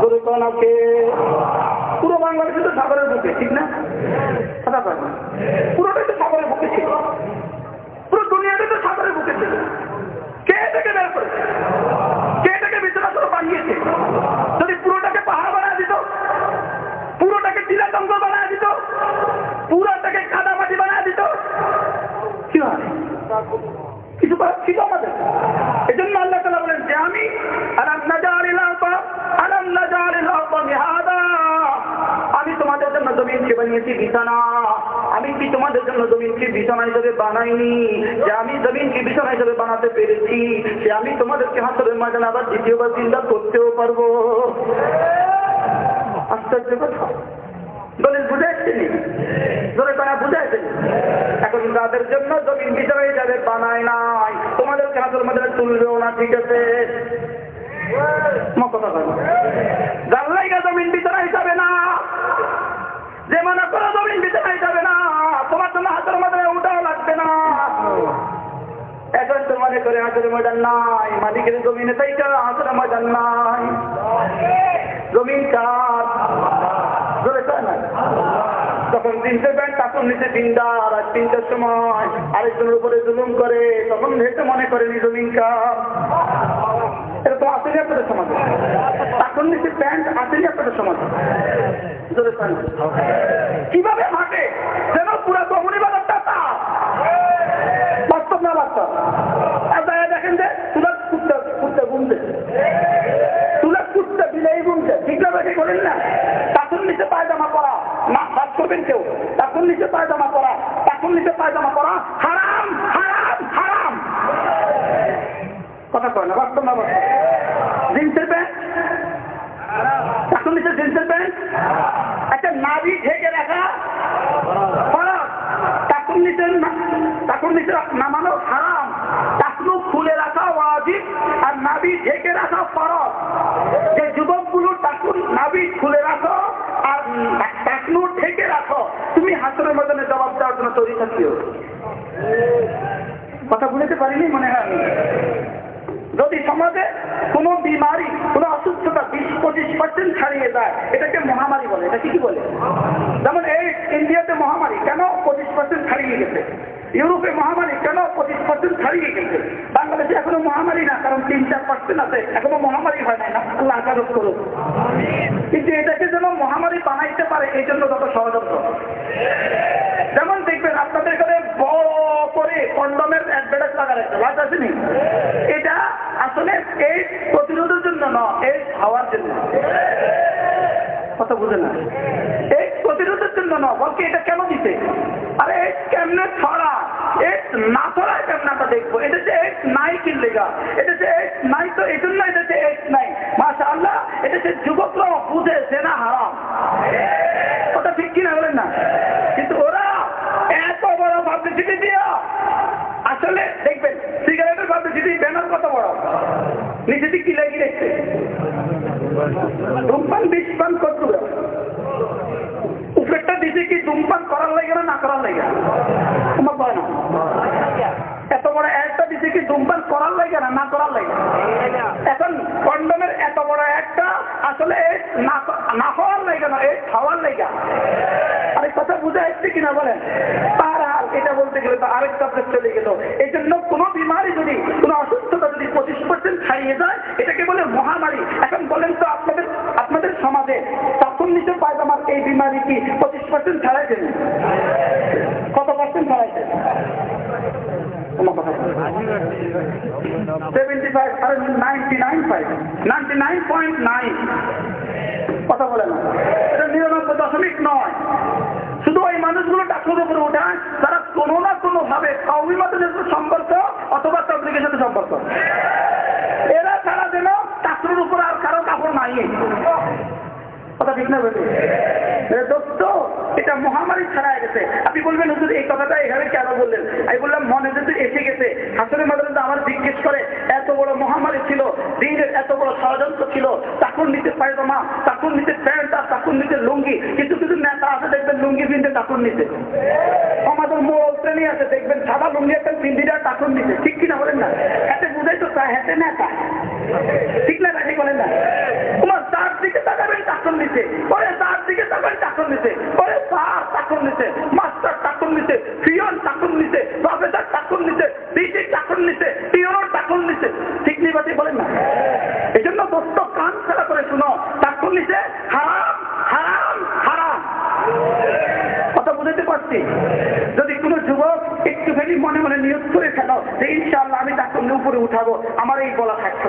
যদি না কে পুরো বাংলাদেশে তো সাগরের বুকে না? কয় পুরোটাই তো সাগরের বুকে ছিল। পুরো দুনিয়াটা তো সাগরের বুকে কে এটাকে বের করেছে? কে এটাকে বিছানা করে বানিয়েছে যদি পুরোটাকে পাহাড় বানায় দিত পুরোটাকে টিলা জঙ্গল বানায় দিত। পুরোটাকে কাদা মাটি বানায় দিত। কিছু করার ছিল আমাদের। এই জন্য আল্লাহ তালা বলেন, যে আমি আমি তোমাদের জন্য জমিনকে বানিয়েছি বিছানা। আমি কি তোমাদের জন্য জমিনকে বিছানা হিসেবে বানাইনি? যে আমি জমিনকে বিছানা হিসেবে বানাতে পেরেছি সে আমি তোমাদেরকে হাসরের মাঝে আবার দ্বিতীয়বার চিন্তা করতেও পারব। আশ্চর্য কথা। দলিল বুঝাইছেনি ধরে তারা বুঝাইছেনি এখন তাদের জন্য জমিন বিছানা হিসাবে বানায় নাই। তোমাদেরকে হাসরের মাঝে তুলবেও না, ঠিক আছে? জমিন বিছানা না মনে তোমার জন্য না। করে নাই নাই। জমিন কার? তখন তখন নিচে আর তিনটার সময় আরেকজনের উপরে জুলুম করে, তখন মনে কার আপনাদের সমাজে। তখন নিচে সমাজে। কীভাবে হাঁটে? যেন পুরো কমনি বাজারটা তার বাস্তব না বাস্তব? দেখেন যে তুলা কুত্তে কুত্তে ঘুমতে তুলা কুত্তে বিলাই ঘুমতে ঠিক করেন না। নিচে পায়জামা পরা। না, বাদ করবেন কেউ। তখন নিচে পায়জামা পরা। তখন নিচে পায়জামা পরা। হারাম হারাম হারাম। কথা কয় না, বাস্তব না বাস্তব? জিন্সের প্যান্ট? তখন নিচে জিন্সের প্যান্ট? একটা নাভি ঢেকে রাখা? টাকুর নিচে টাকুর নিচে নামানো হারাম। টাকনু খুলে রাখা ওয়াজিব আর নাবি ঢেকে রাখা ফরজ। যে যুবকগুলো টাকুর নাবি খুলে রাখো ঢেকে রাখো। তুমি হাসরের মধ্যে জবাব দেওয়ার জন্য তৈরি থাকিও কথা বুঝতে পারিনি মনে হয় আমি। যদি সমাজে কোনো বিমারি, কোনো অসুস্থতা বিশ, পঁচিশ পার্সেন্ট ছাড়িয়ে যায়, এটাকে মহামারী বলে। এটা কি বলে। যেমন এই ইন্ডিয়াতে মহামারী, কেন পঁচিশ পার্সেন্ট ছাড়িয়ে গেছে? ইউরোপে মহামারী, কেন পঁচিশ পার্সেন্ট ছাড়িয়ে গেছে? বাংলাদেশে এখনও মহামারী না, কারণ তিন, চার পার্সেন্ট আছে। এখনও মহামারী হয় না, আল্লাহ আকারত করুক। কিন্তু এটাকে যেন মহামারী বানাইতে পারে, এই জন্য তত ষড়যন্ত্র। যেমন দেখবেন, আপনাদের এখানে বড় করে কন্ডমের অ্যাডভার্টাইজ লাগা রয়েছে লাইট আসেনি? এটা আসলে এই প্রতিরোধের জন্য নয় এই হওয়ার জন্য। কথা না। এই প্রতিরোধের জন্য না বলকে এটা কেন দিতে আরে কেমনে ছড়া? ওরা এত বড় আসলে দেখবেন, সিগারেটের পাবলিসিটি, ব্যানার কত বড়? নিচে দিকে কি লাগিয়ে রেখেছে? ধূমপান বিষপান করতো উপরেরটা কি ধূমপান করার লাগে না না করার লাগে? তোমার না? এত বড় একটা দিছে কি ধূমপান করার লাগে না না করার লাগে? এখন কন্ডমের এত বড় একটা আসলে না হওয়ার লাগে না এই খাওয়ার লাগে। আরে কথা বুঝা যাচ্ছে কিনা বলেন? তার এটা বলতে গেলে তো আরেক সাবজেক্ট চলে গেল। এই জন্য কোনো বিমারি যদি কোনো অসুস্থতা যদি পঁচিশ পার্সেন্ট ছাড়িয়ে যায়, এটাকে বলে মহামারী। এখন বলেন তো আপনাদের আপনাদের সমাজে তখন নিচে পায়জামার এই বিমারি কি পঁচিশ পার্সেন্ট ছাড়াইছেন কত পার্সেন্ট ছাড়াইছেন কথা বলে না এটা নিরানব্বই দশমিক নয়। শুধু ওই মানুষগুলো ডাক্তার উপরে উঠায় তারা কোনো না কোনো ভাবে কাউমি সাথে সম্পর্ক অথবা তাবলিগের সাথে সম্পর্ক। এরা ছাড়া যেন ডাক্তারের উপর আর কারও কাপড় নাই। কথা ঠিক না দোস্ত, এটা মহামারী ছাড়াই গেছে। আপনি বলবেন, হুজুর, এই কথাটা এখানে কেন বললেন? আমি বললাম, মনে যদি এসে গেছে। হাসনের মাদ্রাসা আমার জিজ্ঞেস করে, এত বড় মহামারী ছিল, দিনের এত বড় ষড়যন্ত্র ছিল তাকুন নিতে পায়জামা তাকুন নিতে প্যান্ট আর তাকুন নিতে লুঙ্গি কিছু কিছু নেতা আছে, দেখবেন লুঙ্গি পিনতে তাকুন নিতে। আমাদের মোড়ল শ্রেণি আছে, দেখবেন সাদা লুঙ্গি একটা পিন্দিটা তাকুন নিতে। ঠিক কিনা বলেন না? হাতে বুঝাই তো চায় হাতে নেতা ঠিক না ঠিক বলেন না? তার দিকে তাকাবেন টাকন নিতে পরে তার দিকে তাকাবেন টাকন নিতে পরে স্যার টাকন নিতে মাস্টার টাকন নিতে পিয়ন টাকন নিতে প্রফেসর টাকন নিতে ডিজি টাকন নিতে পিয়নের টাকন নিতে ঠিক নেই বাতি বলেন না। এই জন্য দোস্ত কান ছাড়া করে শুনো। টাকন নিতে হারাম হারাম হারাম। কথা বুঝতে পারছি? যদি কোনো যুবক একটুখানি মনে মনে নিয়োগ করে ফেলো যে ইনশাআল্লাহ আমি তাকে উপরে উঠাবো, আমার এই বলা থাকতে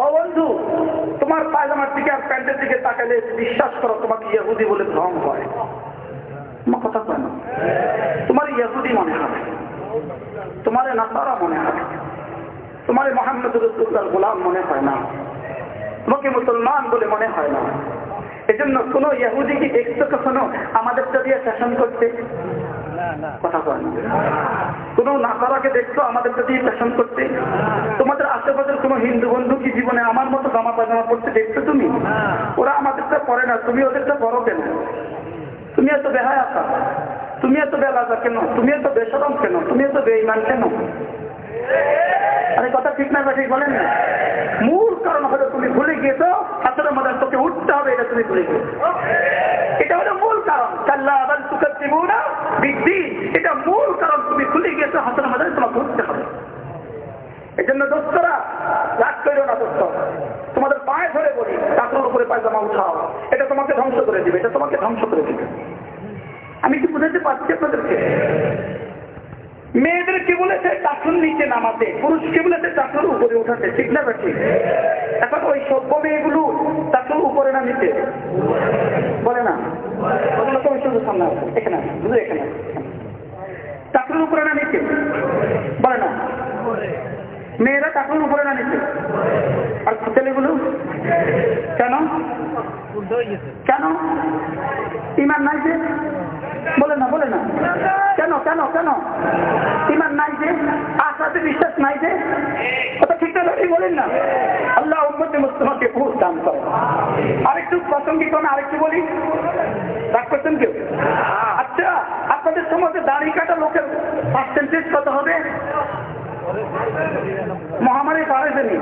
ও বন্ধু, তোমার পায়জামার দিকে আর প্যান্টের দিকে তাকালে বিশ্বাস করো তোমাকে ইয়াহুদি বলে ভ্রম হয়। তোমার কথা কয় না? তোমার ইয়াহুদি মনে হবে, তোমার নাসারা মনে হবে, তোমার মোহাম্মদ রসুল্লার গোলাম মনে হয় না, তোমাকে মুসলমান বলে মনে হয় না। এজন্য কোন ইয়াহুদি কি দেখছ কখনো আমাদেরটা দিয়ে শাসন করতে কথা নাসারাকে দেখছ আমাদেরটা দিয়ে শাসন করতে? তোমাদের আশেপাশের কোন হিন্দু বন্ধু কি জীবনে আমার মতো জামা পাজামা পড়তে দেখছ তুমি? ওরা আমাদেরটা পরে না, তুমি ওদেরটা করো কেন? তুমি এত বেহায় আসা তুমি এত বেলাজা কেন? তুমি এত বেসরম কেন? তুমি এত বেইমান কেন? আরে কথা ঠিক না ঠিক বলেন মূল ভুলে গিয়েছো হাতের মধ্যে তোকে উঠতে হবে, এটা তুমি ভুলে গিয়েছো এটা হলো মূল কারণ। কাল্লা আবার তুকার না বৃদ্ধি এটা মূল কারণ, তুমি ভুলে গিয়েছো হাতের মধ্যে তোমাকে উঠতে হবে। এই জন্য দোস্তরা, রাগ করো না দোস্ত। তোমাদের পায়ে ধরে বলি কাকুর উপরে পায়জামা উঠাও। এটা তোমাকে ধ্বংস করে দিবে, এটা তোমাকে ধ্বংস করে দিবে। আমি কি বুঝাতে পারছি আপনাদেরকে? মেয়েদেরকে বলেছে? চাকুর নিচে নামাতে। পুরুষকে বলেছে? চাকুর উপরে উঠাতে। ঠিক না ঠিক এখন ওই সভ্য মেয়েগুলো চাকুর উপরে না নিচে? বলে না। ওগুলো তো শুধু সামনে আছে। এখানে বুঝে এখানে চাকুর উপরে না নিচে? বলে না। মেয়েরা চাকুর উপরে না নিচে? আর ছেলেগুলো? কেন? কেন? ইমান নাই যে? বলে না বলে না। কেন কেন কেন? ইমান নাই যে আশাতে বিশ্বাস নাই যে ঠিক বলেন না। আল্লাহ মুস্তফাকে দান করে আরেকটু আরেকটু বলি। করছেন কেউ? আচ্ছা আপনাদের সমাজে কাটা লোকের পার্সেন্টেজ কত হবে? মহামারী বাড়েছেনি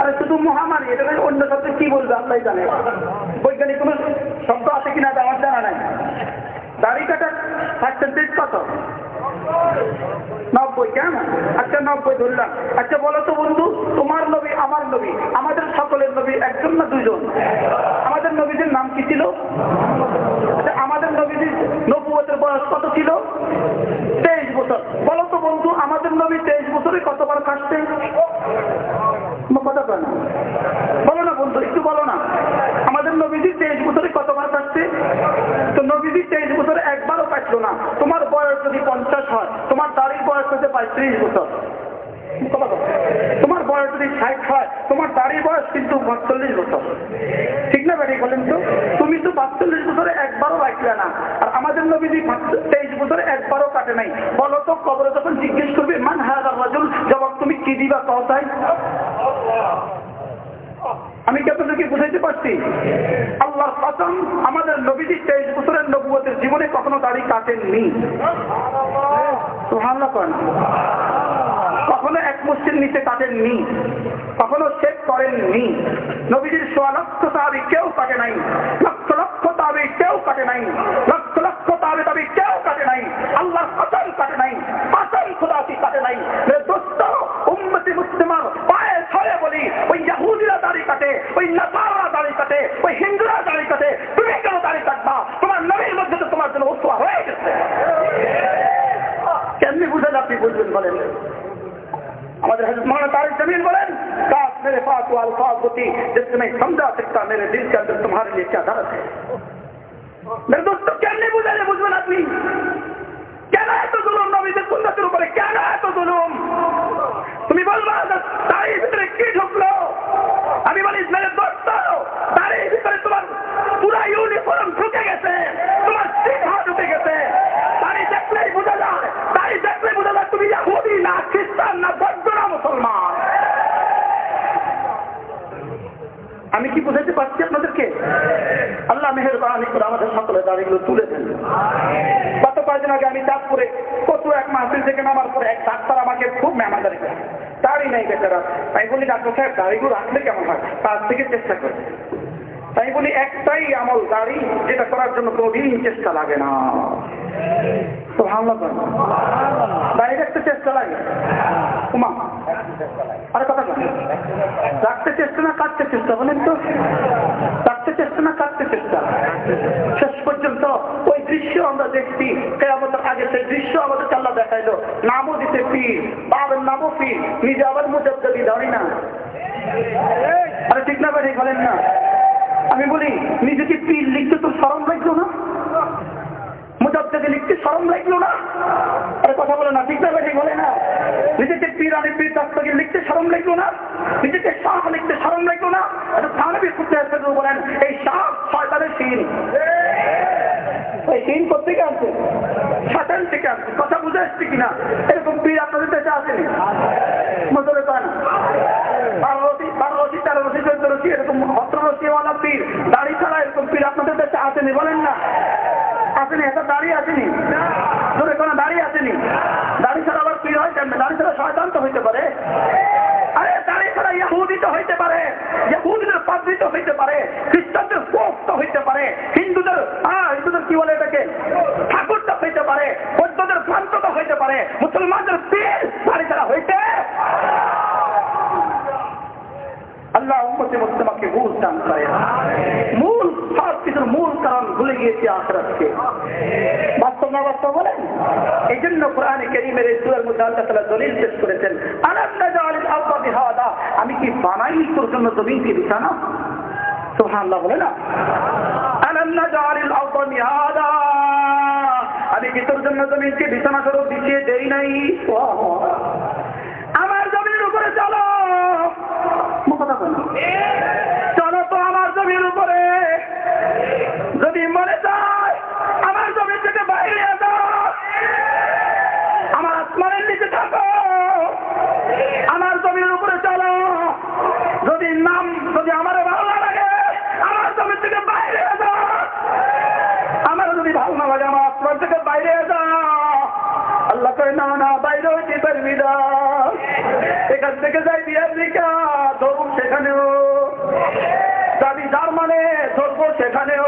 আরে শুধু মহামারী, এটা অন্য শব্দে কি বলবে আল্লাহ জানে। বৈজ্ঞানিক কোন শব্দ আছে কিনা আমার জানা নাই। দাড়ি কাটার পার্সেন্টেজ কত? নব্বই কেন আচ্ছা নব্বই ধরলাম। আচ্ছা বলো তো বন্ধু তোমার নবী আমার নবী আমাদের সকলের নবী একজন না দুজন আমাদের নবীদের নাম কি ছিল? আচ্ছা, আমাদের নবীদের নবুয়তের বয়স কত ছিল? তেইশ বছর। বলো তো বন্ধু আমাদের নবী তেইশ বছরে কতবার কাটছে কথা না বলো না বন্ধু একটু বলো না আমাদের নবীজি তেইশ বছরে কতবার একবারও কাটলো না তোমার বয়স পঞ্চাশ হয়। তোমার দাড়ির বয়স হতে পঁয়ত্রিশ বছর। তোমার বয়স যদি ষাট হয়, তোমার দাড়ির বয়স কিন্তু পাঁচচল্লিশ বছর। ঠিক না বেড়ে বলেন তো? তুমি তো পাঁচচল্লিশ বছরে একবারও রাখলে না। আর আমাদের নবীজি তেইশ বছরে একবারও কাটে নাই। বলো তো, কবরে যখন জিজ্ঞেস করবে, মান হ্যাঁ রাজুল? জবাব, তুমি কি দিবা, কও তাই? আমি কি আপনাদেরকে বুঝাইতে পারছি? আল্লাহর কসম, আমাদের নবীজি তেইশ বছরের নবুয়তের জীবনে কখনো দাড়ি কাটেননি। সুবহানাল্লাহ করে না। কখনো এক মুসলিম নিচে কাটেননি কখনো শেখ করেননি নবীজির সোয়া লক্ষ তাবি কেউ কাটে নাই, লক্ষ লক্ষ তাবি কেউ কাটে নাই, লক্ষ লক্ষ তাবি তাবি কেউ কাটে নাই। আল্লাহর কসম কাটে নাই, কসম খুদাতি কাটে নাই রে দোস্ত উম্মতি মুসলিমার পায়ে ছড়ে বলি ওই ইয়াহুদিরা দাড়ি কাটে ওই নাসারা দাড়ি কাটে ওই হিন্দুরা দাড়ি কাটে তুমি কেন দাড়ি কাটবা তোমার নবীর মধ্যে তো তোমার জন্য উৎসাহ হয়ে গেছে কেমনি বুঝে আপনি বুঝবেন বলেন हमारे हजरत मौलाना तारिक जमीन बोले काश मेरे पास वो अल्फाज होती जिससे मैं समझा सकता मेरे दिल के अंदर तुम्हारे लिए क्या दर्द है मेरे दोस्तों কেমনি বুঝালে বুঝবেন আপনি কেন এত জুলুম নবীদের সুন্নতের উপরে কেন এত জুলুম তুমি বলবা তারই ভিতরে কি ঢুকলো আমি বলি মেরে দোস্ত তারই ভিতরে তোমার পুরা ইউনিফর্ম ঢুকে গেছে তোমার তারই দেখলেই বোঝা যায় তুমি ইয়াহুদি না খ্রিস্টান না বৌদ্ধ না মুসলমান? আমি কি বুঝাইতে পারছি আপনাদেরকে? আল্লাহ মেহের মেহরবানি করে আমাদের সকলে দাঁড়িয়েগুলো তুলে দেন। গত কয়েকদিন আগে আমি চাঁদপুরে কত এক মাহফিল থেকে নামার পরে এক ডাক্তার আমাকে খুব মেমাদারি করে। দাড়ি নেই বেচারা। তাই বলি, ডাক্তার সাহেব, দাড়িগুলো রাখলে কেমন হয়? তার থেকে চেষ্টা করে। তাই বলি একটাই আমল দাড়ি, যেটা করার জন্য কোনোদিন চেষ্টা লাগে না। তো ভালো চেষ্টা লাগে? রাখতে চেষ্টা না কাটতে চেষ্টা রাখতে চেষ্টা না কাটতে চেষ্টা। শেষ পর্যন্ত ওই দৃশ্য আমরা দেখছি, কেয়ামতের আগে সেই দৃশ্য আমাদের আল্লাহ দেখাইলো। নামও দিতে পীর বাবার নামও পীর, নিজে আবার মুজব্দি দাঁড়ি না। আরে ঠিক না ভাই বলেন না। আমি বলি, নিজেকে পীর লিখতে তো সরম লাগল না? মুজাবদাকে লিখতে সরম লাগল না? আরে কথা বলে না, ঠিক না বলে না। নিজেকে পীর আমি পীর থেকে লিখতে সরম লাগল না? নিজেকে শাহ লিখতে সরম লাগল না? এটা থানবি করতে বলেন, এই শাহ শয়তানের সিন সিন কোথেকে আসছে। সাতান থেকে আসছে। কথা বুঝে আসছে কিনা? এরকম পীর আপনাদের দেশে আসেনি? মজুরে পায় না। দাড়ি ছাড়া এরকম আসেনি, বলেন না। আসেনি এটা দাঁড়িয়ে আসেনি। ধরে কোনো দাঁড়িয়ে আসেনি। দাড়ি ছাড়া আবার পীর হয় কেমন? দাড়ি ছাড়া শয়তান তো হইতে পারে আরে দাড়ি ছাড়া ইয়াহুদি তো হইতে পারে ইয়াহুদিদের পাদ্রি হইতে পারে, খ্রিস্টানদের পোস্ত হইতে পারে, হিন্দুদের হিন্দুদের কি বলে এটাকে? ঠাকুর তো হইতে পারে, বৌদ্ধদের ভ্রান্ত হইতে পারে, মুসলমানদের পীর সারি তারা হইতে আল্লাহ উম্মতে মুসলিমাকে ভুল দান করে কিছুর মূল কারণ ভুলে গিয়েছে আখরাতকে। বাস্তব না বাস্তব বলেন? এই জন্য কেরিমের এই মধ্যে আল্লাহ তালা দলিল পেশ করেছেন আমি কি বানাই তোর জন্য জমিনকে বিছানা? বলে না। আমি কি তোর জন্য জমিনকে বিছানা করো বিছিয়ে দেই নাই? আমার জমির উপরে চলো। কথা চলো তো আমার জমির উপরে। যদি মরে যায়, আমার জমি থেকে বাইরে আমার আসমানের নিচে থাকো। আমার জমির উপরে চলো। যদি নাম, যদি আমার ভালো না লাগে, আমার জমি থেকে বাইরে আমার যদি ভালো না লাগে, আমার আসমান থেকে বাইরে আল্লাহ কয়, না না, বাইরে হইতে পারবি না। এখান থেকে যাই আমেরিকা ধরবো সেখানেও। যাবি জার্মানে ধরবো সেখানেও।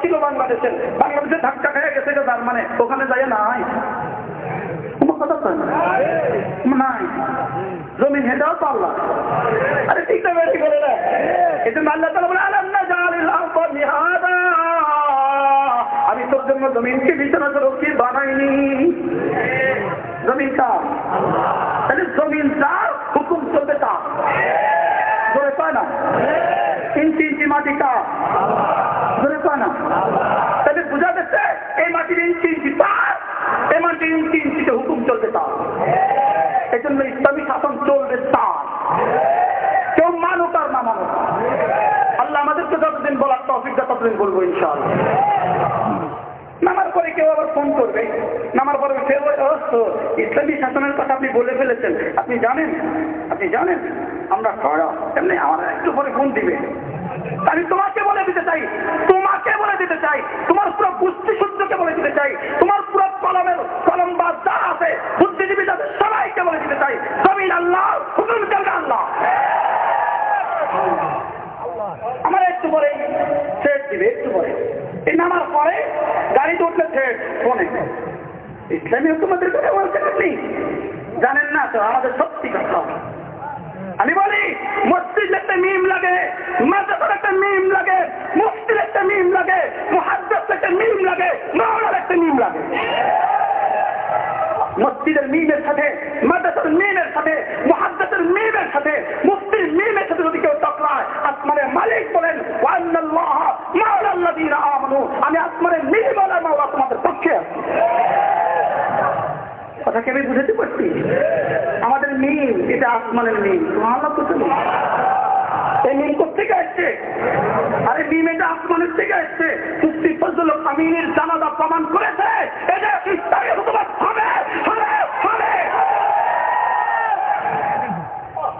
ছিল বাংলাদেশের বাংলাদেশে। ধাক্কা খেয়ে গেছে যে জার্মানে ওখানে যাই নাই। জমিন আমি তোর জন্য জমিনকে বিছানা কি বানাইনি। জমিন কার তাহলে জমিন তার হুকুম চলবে তার। পায় না ইঞ্চি ইঞ্চি মাটি কা না তাহলে বোঝা যাচ্ছে এই মাটির ইঞ্চি ইঞ্চি তার এই মাটির ইঞ্চি ইঞ্চিতে হুকুম চলবে তার এজন্য ইসলামী শাসন চলবে তার কেউ মানুক আর না মানুক। আল্লাহ আমাদেরকে যতদিন বলার তফিক ততদিন বলব ইনশাআল্লাহ। কেউ আবার ফোন করবে। নামার পরে বলে, ইসলামী শাসনের কথা আপনি বলে ফেলেছেন। আপনি জানেন? আপনি জানেন? আমরা করা এমনি আমার একটু পরে ফোন দিবে। আমি তোমাকে বলে দিতে চাই। তোমাকে বলে দিতে চাই। তোমার পুরো পুষ্টি সূত্রকে বলে দিতে চাই। তোমার পুরো কলমের কলম বা যা আছে বুদ্ধিজীবী যাদের সবাইকে বলে দিতে চাই। জমিন আল্লাহ হুকুম আল্লাহ? আমার একটু পরে সেট দিবে, একটু পরে। এই নামার পরে গাড়িতে উঠলে সেট ফোনে। ইসলামী হুকুমতের কথা বলছেন আপনি? জানেন না তো, আমাদের সত্যি কথা। আমি বলি, মসজিদ একটা মিম লাগে, মাদ্রাসার একটা মিম লাগে, মুফতির একটা মিম লাগে মুহাদ্দাস একটা মিম লাগে, মাওলার একটা মিম লাগে। মসজিদের মিমের সাথে, মাদ্রাসার মিমের সাথে, মুহাদ্দাসের মিমের সাথে, মুফতির মিমের সাথে যদি আসমানের মালিক বলেন আমি আসমানের তোমাদের পক্ষে আমি বুঝাতে পারছি আমাদের মিম এটা আসমানের মিম তোমার এই মিম কোথেকে আরে মিম এটা থেকে আমিনের প্রমাণ করেছে। এটা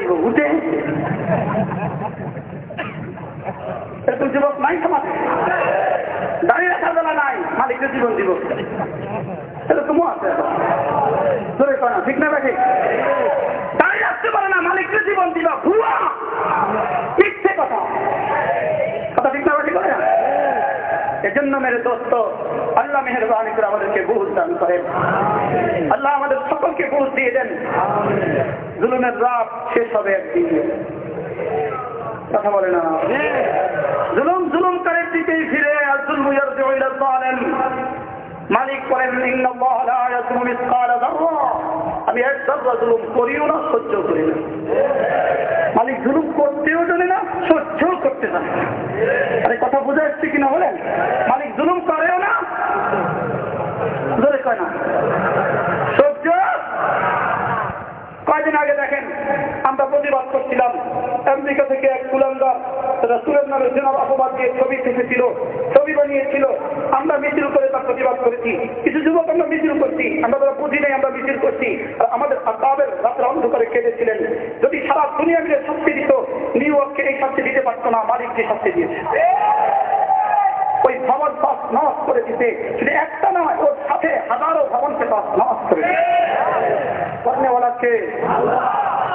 দিব, উঠে। এরকম যুবক নাই সমাজে দাঁড়িয়ে রাখার বেলা নাই মালিকের জীবন দিব। এরকমও আছে। ধরে কয় না, ঠিক না দেখে দাঁড়িয়ে রাখতে পারে না মালিকের জীবন দিবা, ভুয়া। এজন্য মেরে দোস্ত আল্লাহ মেহরবানি করে আমাদেরকে বুঝ দান করেন। আল্লাহ আমাদের সকলকে বুঝ দিয়ে দেন। জুলুমের রাত শেষ হবে একদিন। কথা বলে না। জুলুম জুলুম করে দিকেই ফিরে আর জুলম বলেন মালিক যাররা। আমি এক যাররা জুলুম করিও না, সহ্য করি না। মালিক জুলুম করতেও জানে না সহ্য করতে না। আরে, কথা বুঝে আসছে কিনা বলেন? মালিক জুলুম করেও না কয় না। সহ্য? কয়দিন আগে দেখেন আমরা প্রতিবাদ করছিলাম। আমেরিকা থেকে এক কুলাঙ্গা রসুলের নামে জেনাব অপবাদ দিয়ে ছবি এসেছিল, ছবি বানিয়েছিল। আমরা মিছিল করে তার প্রতিবাদ করেছি। কিছু যুবক আমরা মিছিল করছি, আমরা তারা বুঝি নেই আমরা মিছিল করছি। আর আমাদের আকাবের রাত্রে অন্ধকারে কেঁদেছিলেন যদি সারা দুনিয়া মিলে শাস্তি দিত, নিউ ইয়র্ককে এই শাস্তি দিতে পারতো না মালিককে শাস্তি দিয়েছে। ওই ভবন পাস নষ্ট করে দিতে। শুধু একটা নয়, ওর সাথে হাজারো ভবনকে পাস নষ্ট করে দিতে।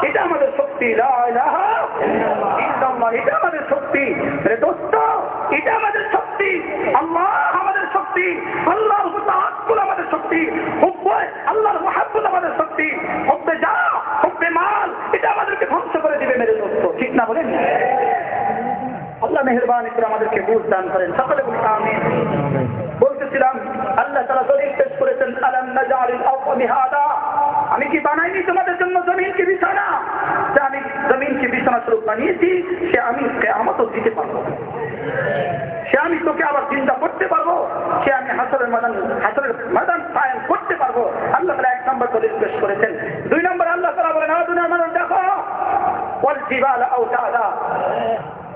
এটা আমাদের শক্তি এটা আমাদের শক্তি। রে দোস্ত, এটা আমাদের শক্তি। আল্লাহ আমাদের শক্তি। আল্লাহর হুকুল আমাদের শক্তি। হুব্বে, আল্লাহর মহাব্বত আমাদের শক্তি। হুব্বে যা, হুব্বে মাল, এটা আমাদেরকে ধ্বংস করে দিবে মেরে দোস্ত। ঠিক না বলেন? আল্লাহ মেহরবানি করে আমাদেরকে বুঝ দান করেন। সকলে বলতেছিলাম, আল্লাহ তালা দলিল পেশ করেছেন আমি কি বানাইনি তোমাদের জন্য জমিনকে বিছানা? যে আমি জমিনকে বিছানা স্বরূপ বানিয়েছি, সে আমি কেয়ামত দিতে পারব। সে আমি তোকে আবার চিন্তা করতে পারব। সে আমি হাসরের মাদান হাসরের মাদান কায়েম করতে পারব। আল্লাহ তালা এক নম্বর দলিল পেশ করেছেন। দুই নম্বর আল্লাহ তালা বলেন, আদুনা মানুষ দেখো জিবাল আওতাদা।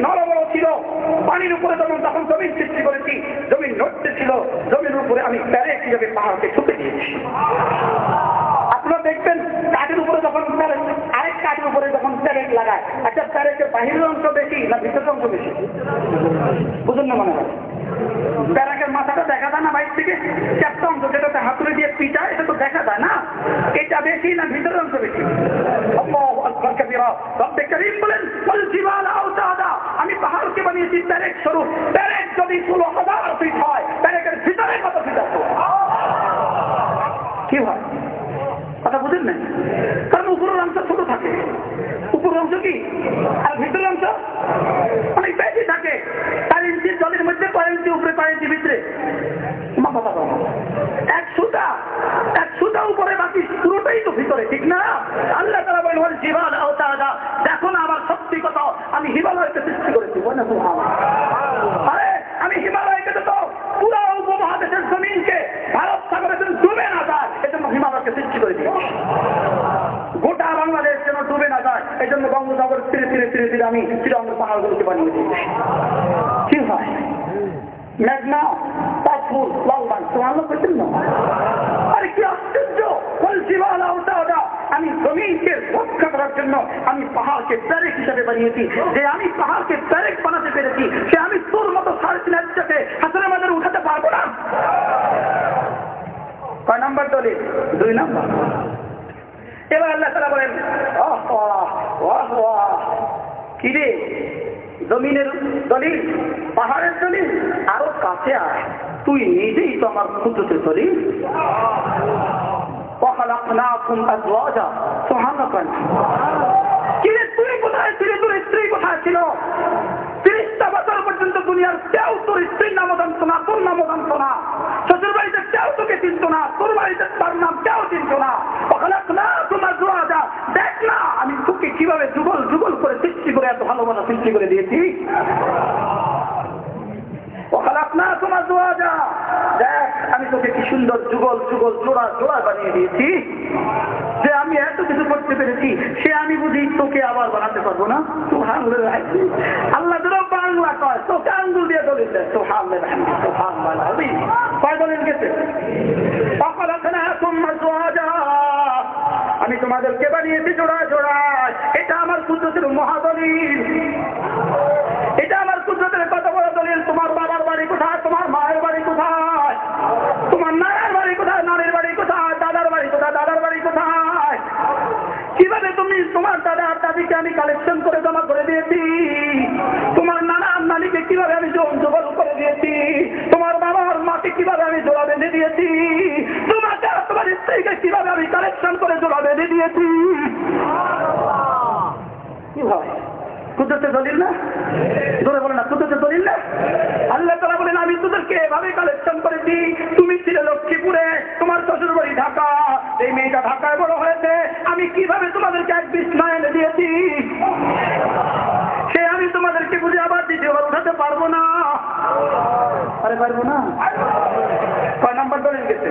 জমিন ছিল, পানির উপরে যখন তখন জমিন সৃষ্টি করেছি, জমিন নড়তে ছিল, জমির উপরে আমি প্যারেক হিসেবে পাহাড়কে ছুটে দিয়েছি। আপনারা দেখবেন কাঠের উপরে যখন আরেক কাঠের উপরে যখন প্যারেক লাগায় আচ্ছা প্যারেকের বাহিরের অংশ বেশি না ভিতরের অংশ বেশি? বুঝুন না মনে হয়। প্যারাকের মাথাটা দেখা যায় না বাইর থেকে? চারটা অংশ, যেটাতে হাতুড়ি দিয়ে পিটা এটা তো দেখা যায় না। এটা বেশি না ভিতরের অংশ বেশি? আমি পাহাড়কে বানিয়েছি হাজার ফিট হয় প্যারেকের ভিতরে কত ফিট আছে কি হয় কথা বুঝেন না কারণ উপরের অংশ ছোট থাকে উপরের অংশ কি আর ভিতরের অংশ অনেক বেশি থাকে চার ইঞ্চি জলের মধ্যে কয় ইঞ্চি, উপরে কয় ইঞ্চি, ভিতরে। এক সুতা এক সুতা উপরে বাকি পুরোটাই তো ভিতরে, ঠিক না? আল্লাহ তারা বলেন জীবন দেখো না আমার সত্যি কথা আমি হিমালয়কে সৃষ্টি করেছি বলে আরে, আমি হিমালয়কে তো পুরো উপমহাদেশের জমিনকে ভারত সাগরে যেন ডুবে না যায়, এজন্য হিমালয়কে সৃষ্টি করে দিয়েছি। গোটা বাংলাদেশ যেন ডুবে না যায় এই জন্য বঙ্গোসাগর ফিরে ফিরে ফিরে ফিরে আমি পাহাড়গুলোকে বানিয়ে দিয়েছি। কি হয়? মেঘনা পাথর লালবান তোমার করছেন না? আরে কি আশ্চর্য! আমি জমিনকে রক্ষা করার জন্য আমি পাহাড়কে প্যারেক হিসাবে বানিয়েছি। যে আমি পাহাড়কে প্যারেক বানাতে পেরেছি, সে আমি তোর মতো সাড়ে তিন হাজারকে হাতের মাঝে উঠাতে পারব না। কয় নাম্বার দলিল দুই নাম্বার। এবার আল্লাহ তারা বলেন কিরে জমিনের দলিল, পাহাড়ের দলিল, আরও কাছে আস তুই নিজেই তো আমার খুঁজতে চলি কেউ তোর স্ত্রীর নাম তোর নাম কেউ তোকে তোর বাড়িতে নাম কেউ না। না দেখ না আমি তোকে কীভাবে যুগল যুগল করে সৃষ্টি করে এত ভালোবাসা সৃষ্টি করে দিয়েছি। আমি তোকে কি সুন্দর যুগল যুগল জোড়া জোড়া বানিয়ে দিয়েছি। যে আমি এত কিছু করতে পেরেছি, সে আমি বুঝি তোকে আবার বানাতে পারব না। তো আল্লাহ বাংলা কয়, তোকে আঙ্গুল দিয়ে দলিল দেয়। তো দলিল গেছে? আমি তোমাদেরকে বানিয়েছি জোড়া জোড়া এটা আমার কুদ্রতের মহাদলিল। এটা আমার কুদ্রতের কত বড় দলিল? তোমার বাবার বাড়ি কোথায়? তোমার মায়ের বাড়ি কোথায়? তোমার নানার বাড়ি কোথায়? নানির বাড়ি কোথায়? দাদার বাড়ি কোথায়? দাদার বাড়ি কোথায়? কীভাবে তুমি তোমার দাদা দাদিকে আমি কালেকশন করে জমা করে দিয়েছি? তোমার নানা নানিকে কীভাবে আমি জোগাড় করে দিয়েছি? তোমার বাবার মাকে কীভাবে আমি জোড়া বেঁধে দিয়েছি? কীভাবে আমি কালেকশন করে জোড়া বেঁধে দিয়েছি? কি হয় কুদরতে দলিল না? বলে না কুদরতে দলিল না? আল্লাহ তারা বলেন, আমি তোদেরকে এভাবে কালেকশন করেছি, তুমি ছিলে লক্ষ্মীপুরে, তোমার শ্বশুর বাড়ি ঢাকা। এই মেয়েটা ঢাকায় বড় হয়েছে, আমি কীভাবে তোমাদেরকে এক বিছনায় এনে দিয়েছি? সে আমি তোমাদেরকে বুঝে আবার দ্বিতীয়বার উঠাতে পারব না। আরে পারব না? কয় নাম্বার দলিল গেছে?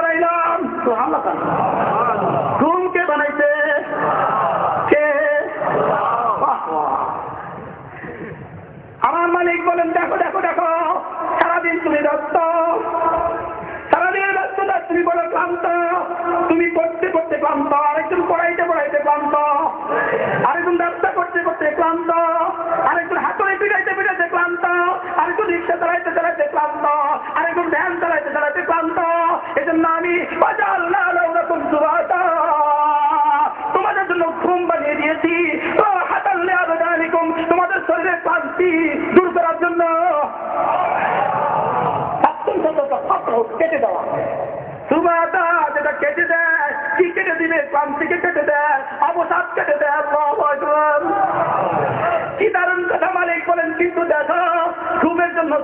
ক্লান্ত, আরেকজন পড়াইতে পড়াইতে ক্লান্ত। আরেকজন ব্যবসা করতে করতে ক্লান্ত। আরেকজন হাতুড়ে পিড়াইতে পিড়াইতে ক্লান্ত। আরেকজন রিক্সা চালাইতে চালাইতে ক্লান্ত। আরেকজন ভ্যান চালাইতে চালাইতে ক্লান্ত। এজন্য আমি বাজার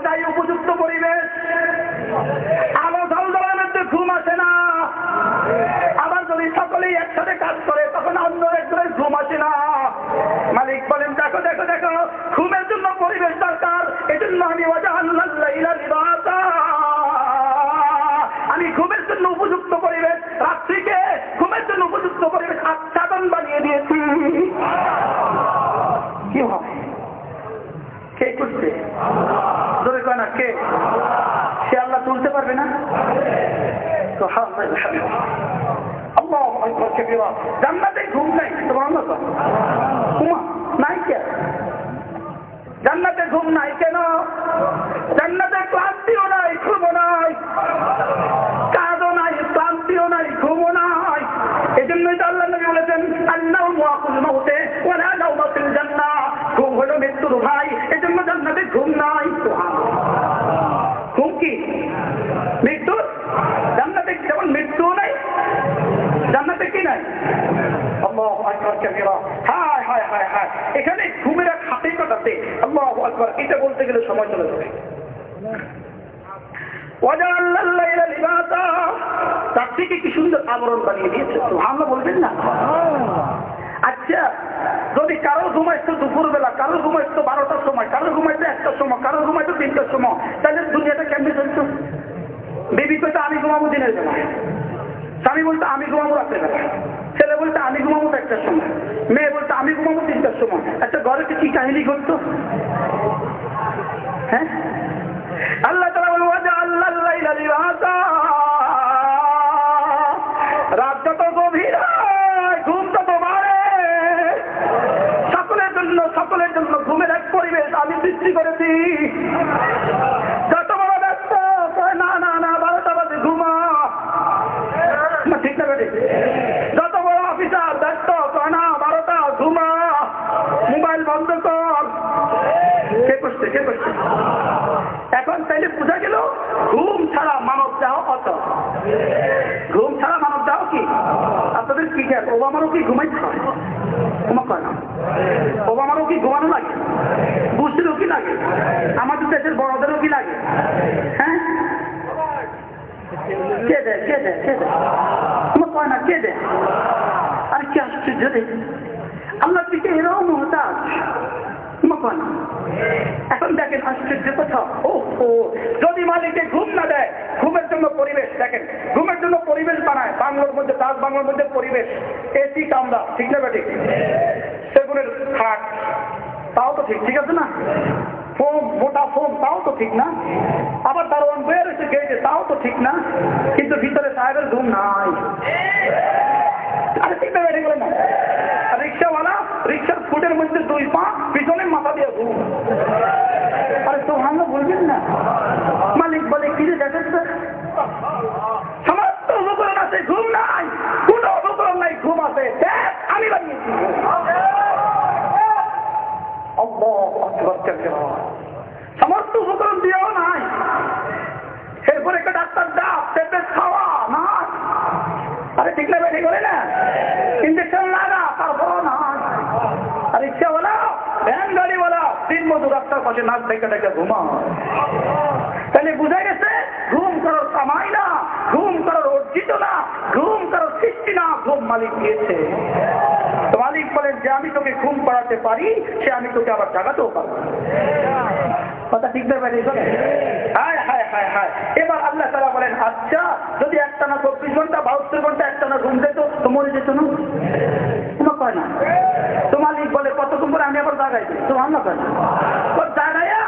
চাই উপযুক্ত পরিবেশ। আকবার কবিরা যত বড় অফিসার ব্যস্ত কয় না বারোটা ঘুমা মোবাইল বন্ধ কর। কে করছে কে করছে? এখন তাইলে বোঝা গেল, ঘুম ছাড়া মানব দেহ অত ঘুম ছাড়া মানব দেহ কি? আপনাদের কি জ্ঞান ওবামারও কি ঘুমাই না। ওবামারও কি ঘুমানো লাগে? বুঝতেও কি লাগে? আমাদের দেশের বড়দেরও কি লাগে? হ্যাঁ? কে দেয় কে দেয় কে দেয়? তোমার না কে দেয়? আর কি আশ্চর্য রে আল্লাহ দিকে এরাও মহতাজ। তোমার কয় না এখন দেখেন আশ্চর্য কথা। ও যদি মালিকে ঘুম না দেয়, ঘুমের জন্য পরিবেশ দেখেন, ঘুমের জন্য পরিবেশ বানায়, বাংলার মধ্যে দাস বাংলার মধ্যে পরিবেশ। এসি কামরা, ঠিক না বেটি সেগুনের খাট, তাও তো ঠিক ঠিক আছে না? ফোম, মোটা ফোম, তাও তো ঠিক না? আবার দারোয়ান বের এসে গেছে তাও তো ঠিক না? কিন্তু ভিতরে সাহেবের ঘুম নাই। ঠিক না বলে না রিক্সাওয়ালা রিক্সার ফুটের মধ্যে দুই পা, পিছনে মাথা দিয়ে ঘুম। আরে তো ভাঙা বলবেন না। মালিক বলে, কি দেখেন সমস্ত উপকরণ আছে, ঘুম নাই। কোন উপকরণ নাই, ঘুম আছে। আমি বানিয়েছি। সমস্ত উপকরণ দিয়েও নাই। এরপরে একটা ডাক্তার ডাক ট্যাবলেট খাওয়া না ঠিক বেঠিক করে না। ইঞ্জেকশন লাগা, তারপরও না। আর রিক্সাওয়ালা ভ্যান গাড়িওয়ালা দিন মতো রাস্তার পাশে নাক ডেকে ডেকে ঘুমা তাহলে বুঝা গেছে, ঘুম করার কামাই না, ঘুম করার অর্জিত না, ঘুম করার সৃষ্টি না, ঘুম মালিক দিয়েছে। মালিক বলেন যে, আমি তোকে ঘুম পড়াতে পারি, সে আমি তোকে আবার জাগাতেও পারব কথা ঠিক ধরবে এবার আল্লাহ তারা বলেন আচ্ছা যদি একটা না চব্বিশ ঘণ্টা, বাহাত্তর ঘণ্টা একটা না ঘুম যেত তো মরে যেত না? কোনো কয় না। তোমার লিখ বলে, কতক্ষণ পরে আমি আবার জাগাই তোমার না কয় না। জাগাইয়া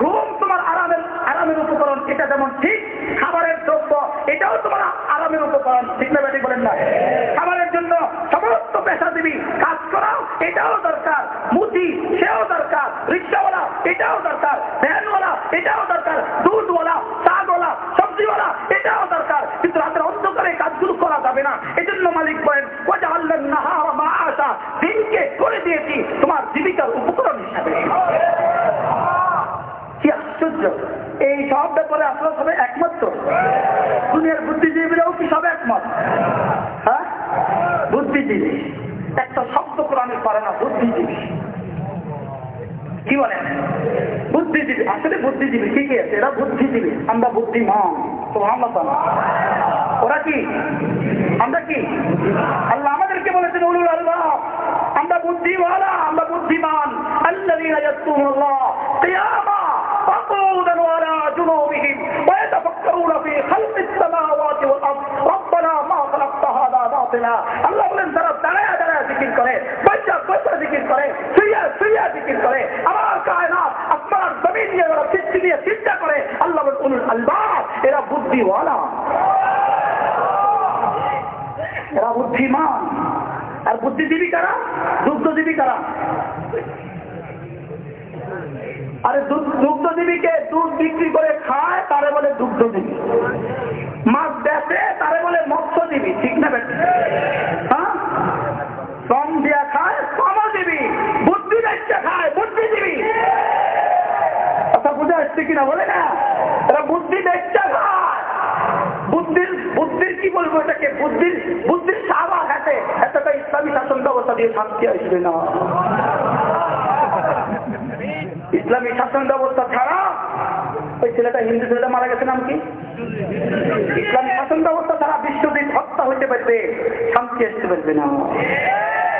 ঘুম তোমার আরামের আরামের উপকরণ, এটা যেমন ঠিক খাবারের দ্রব্য, এটাও তোমার আরামের উপকরণ। ঠিক না বলেন না? খাবারের জন্য সমস্ত পেশা দিবি কাজ করাও এটাও দরকার। মুচি সেও দরকার। রিক্সাওয়ালা, এটাও দরকার। ভ্যানওয়ালা, এটাও দরকার। দুধওয়ালা শাকওয়ালা সবজিওয়ালা, এটাও দরকার। কিন্তু রাতের অন্ধকারে কাজগুলো করা যাবে না। এজন্য মালিক বলেন ওজা আল্লাহ নাহার মা আশা। দিনকে করে দিয়েছি তোমার জীবিকার উপকরণ হিসাবে। কি আশ্চর্য এই সব ব্যাপারে আপনারা সবাই একমত তো? দুনিয়ার বুদ্ধিজীবীরাও কি সব একমত? হ্যাঁ? বুদ্ধিজীবী। একটা শব্দ কোরআনে পারে না, বুদ্ধিজীবী। কি বলেন? বুদ্ধিজীবী, আসলে বুদ্ধিজীবী কি আছে, এরা বুদ্ধিজীবী, আমরা বুদ্ধিমান তো আমরা তো। ওরা কি? আমরা কি? আল্লাহ আমাদেরকে বলেছেন, উলুল আল্লাহ আমরা বুদ্ধিওয়ালা, আমরা বুদ্ধিমান। আল্লাযীনা ইয়াযকুরুল্লাহ কিয়ামা وقعودا وعلى جنوبهم ويتفكرون في خلق السماوات والارض ربنا ما خلقت هذا باطلا আল্লাহ বলেন যারা দাঁড়ায় দাঁড়ায় জিকির করে বৈশা বৈশা জিকির করে শুইয়া শুইয়া জিকির করে আমার কায়নাত আপনার জমিন নিয়ে ওরা সৃষ্টি নিয়ে চিন্তা করে আল্লাহ বলেন উলুল আলবাব এরা বুদ্ধিওয়ালা এরা বুদ্ধিমান আর বুদ্ধিজীবী কারা দুগ্ধজীবী কারা আরে দুগ্ধজীবীকে দুধ বিক্রি করে খায়, তারে বলে দুগ্ধজীবী। মাছ বেচে, তারে বলে মৎস্যজীবী। ঠিক না হ্যাঁ? দিয়া খায় বুদ্ধি খায়, বুদ্ধিজীবী। বুঝে আসছে কিনা বলে না? বুদ্ধি খায়। বুদ্ধির বুদ্ধির কি বলব এটাকে? বুদ্ধির বুদ্ধির সাবা হাতে এতটা ইসলামী শাসন ব্যবস্থা দিয়ে শান্তি আসবে না। ইসলামী শাসন ব্যবস্থা ছাড়া ওই ছেলেটা হিন্দু ছেলেটা মারা গেছে নাম কি? ইসলামী শাসন ব্যবস্থা ছাড়া বিশ্বজিৎ হত্যা হইতে পারবে, শান্তি আসতে পারবে না।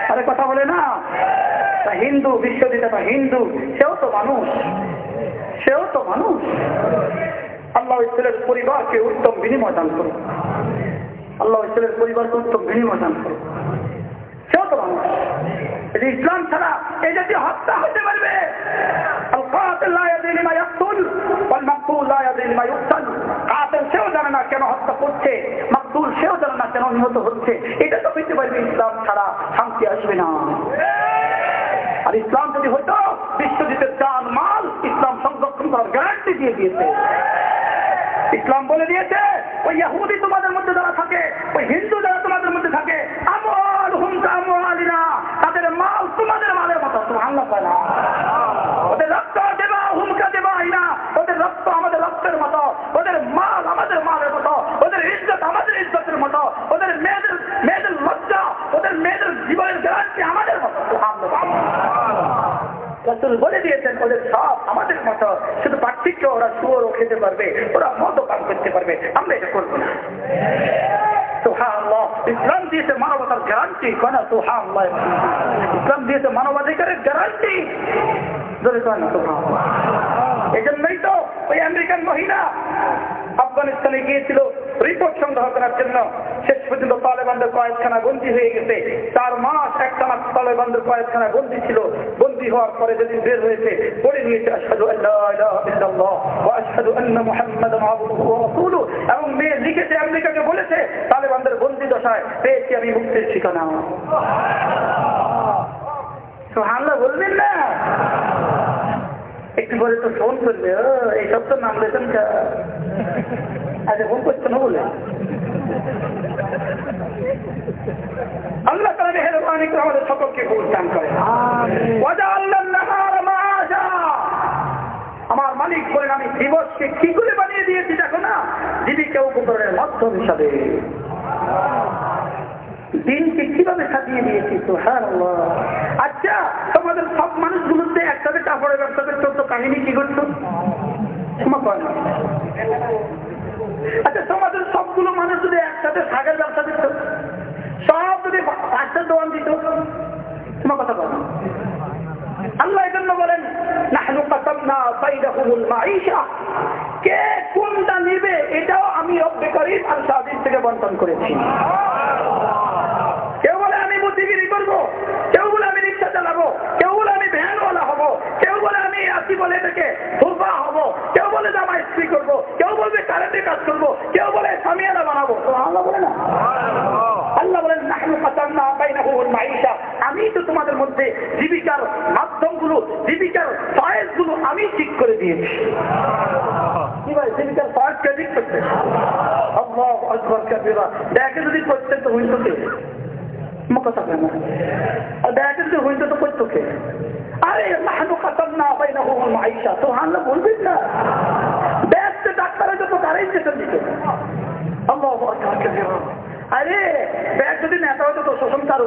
আরে কথা বলে না। তা হিন্দু, বিশ্বজিৎ একটা হিন্দু, সেও তো মানুষ। সেও তো মানুষ। আল্লাহ ইসলামের পরিবারকে উত্তম বিনিময় দান করুন আল্লাহ ইসলামের পরিবারকে উত্তম বিনিময় দান করুন সেও তো মানুষ। ইসলাম ছাড়া এই জাতীয় হত্যা হতে পারবে। ইসলাম বলে দিয়েছে, ওই ইয়াহুদি তোমাদের মধ্যে যারা থাকে, ওই হিন্দু যারা তোমাদের মধ্যে থাকে আমার হুমকা আমার মতো না ওদের রক্ত দেবা, হুমকা দেবা আইনা ওদের রক্ত আমাদের রক্তের মতো। ওদের মাল আমাদের মালের মতো। ওদের ইজ্জত আমাদের ইজ্জতের মতো। ওদের মেয়েদের মেয়েদের লজ্জা, ওদের মেয়েদের জীবনের গ্যারান্টি আমাদের মতো। রসুল বলে দিয়েছেন, ওদের সব আমাদের মতো। শুধু পার্থক্য, ওরা শুয়োরও খেতে পারবে। ওরা মদ পান করতে পারবে। আমরা এটা করব না। সুবহানাল্লাহ। ইসলাম দিয়েছে মানবতার গ্যারান্টি কেন সুবহানাল্লাহ। ইসলাম দিয়েছে মানবাধিকারের গ্যারান্টি ধরে কয় না সুবহানাল্লাহ। এই জন্যই তো ওই আমেরিকান মহিলা আফগানিস্তানে গিয়েছিল, রিপোর্ট সংগ্রহ করার জন্য। শেষ পর্যন্ত তালেবানদের কয়েকখানা বন্দী হয়ে গেছে। চার মাস একখানা তালেবানদের কয়েকখানা বন্দী ছিল। বন্দী হওয়ার পরে যেদিন বের হয়েছে পড়ে নিয়েছে রাসূলুহু। এবং মেয়ে লিখেছে, আমেরিকাকে বলেছে, তালেবানদের বন্দী দশায় পেয়েছি আমি মুক্তির ঠিকানা। সুবহানাল্লাহ বলবেন না। একটু পরে তো ফোন করবে ও এইসব তো নাম লেখেন আচ্ছা ফোন করছে না বলে? আল্লাহ তালা মেহরবানি করে আমাদের সকলকে ভুলতান করে আমার মালিক বলেন আমি দিবসকে কি করে বানিয়ে দিয়েছি দেখো না জীবিকা উপকরণের মাধ্যম হিসাবে। দিনকে আচ্ছা তোমাদের সব মানুষগুলোতে একসাথে কাপড়ের ব্যবসা করছ তো কাহিনী কি করছ ক্ষমা করে না আচ্ছা তোমাদের সবগুলো মানুষ যদি একসাথে শাকের ব্যবসা দিত সব যদি পাঁচটা দোয়ান দিত, তোমার কথা বলো। আল্লাহ এই জন্য বলেন কে কোনটা নিবে, এটাও আমি রব্বে করিম আল সাদিস থেকে বন্টন করেছি কেউ বলে আমি বুদ্ধিগিরি করব। কেউ বলে আমি রিক্সা চালাবো, কেউ বলে আমি ভ্যানওয়ালা হব, কেউ বলে আমি আসি বলে এটাকে ফুলবা হব, কেউ বলে জামা স্ত্রী করব, কেউ বলবে কারেন্টে কাজ করব, কেউ বলে সামিয়ানা বানাবো। আল্লাহ বলে না? আল্লাহ বলেন আমি তো তোমাদের মধ্যে জীবিকার মাধ্যমগুলো, জীবিকার সয়েসগুলো আমি ঠিক করে দিয়েছি। কি ভাই, জীবিকার সয়েস কে ঠিক কাবিরা। দেখে যদি করতে হইতো কে করতো কে আল্লাহ বলবেন না। আল্লাহ যদি নেতা হতো তো শোষণ তার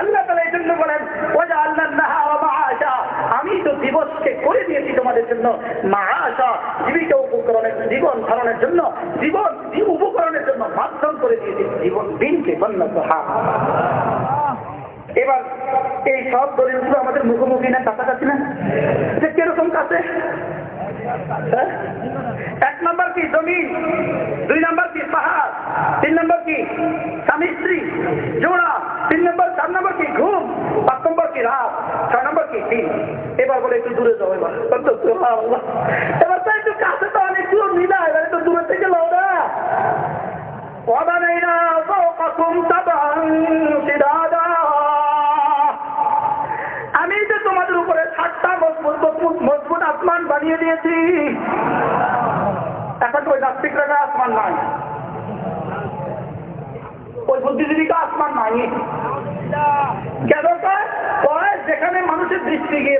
আল্লাহ তালা এই জন্য বলেন আল্লাহ আমি তো দিবসকে করে দিয়েছি তোমাদের জন্য। মা আশা জীবিত উপকরণের জীবন ধারণের জন্য, জীবন উপকরণের জন্য মাধ্যম করে দিয়েছি। জীবন দিনকে বন্যত এবার এই সব দলিলগুলো আমাদের মুখোমুখি না, কাছাকাছি না? যে কীরকম কাছে? এক নম্বর কি জমিন দুই নম্বর কি পাহাড় তিন নম্বর কি স্বামী স্ত্রী জোড়া তিন নম্বর চার নম্বর কি ঘুম পাঁচ নম্বর কি রাত ছয় নম্বর কি দিন এবার বলে একটু দূরে যাবো এবার এবার তো একটু কাছে তো অনেক দূর নিলা এবার একটু দূরে থেকে লো না وبنينا فوقكم سبعا شدادا আমি যে তোমাদের উপরে ষাটটা মজবুত মজবুত আসমান বানিয়ে দিয়েছি। এখন ওই নাস্তিকরা আসমান নাই। ওই বুদ্ধিজীবীকে আসমান নাই যেখানে মানুষের দৃষ্টি গিয়ে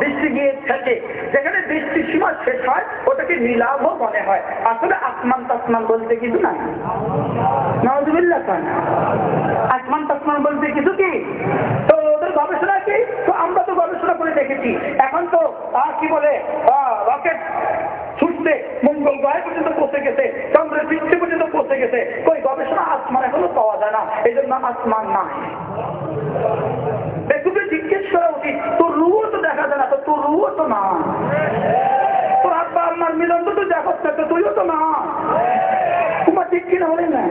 দৃষ্টি গিয়ে থাকে যেখানে দৃষ্টি সীমা শেষ হয় ওটাকে নীলাভ মনে হয়। আসলে আসমান তাসমান বলতে কিছু নাই। আসমান তাসমান বলতে কিছু কি? তো ওদের গবেষণা কি? তো আমরা তো গবেষণা করে দেখেছি। এখন তো আহ, কি বলে রকেট ছুটতে মঙ্গল গ্রহে পর্যন্ত পৌঁছে গেছে চন্দ্রের পৃষ্ঠে পর্যন্ত পৌঁছে গেছে। ওই গবেষণা আসমান এখনও পাওয়া যায় না। এই জন্য আসমান নাই। বেকুবে জিজ্ঞেস করা উচিত, তোর রুও তো দেখা যায় না, তো তোর রুও তো না। তোর আব্বা আমার মিলন তো তুই দেখা তো তুইও তো না। তোমার ঠিক কিনা হলে না?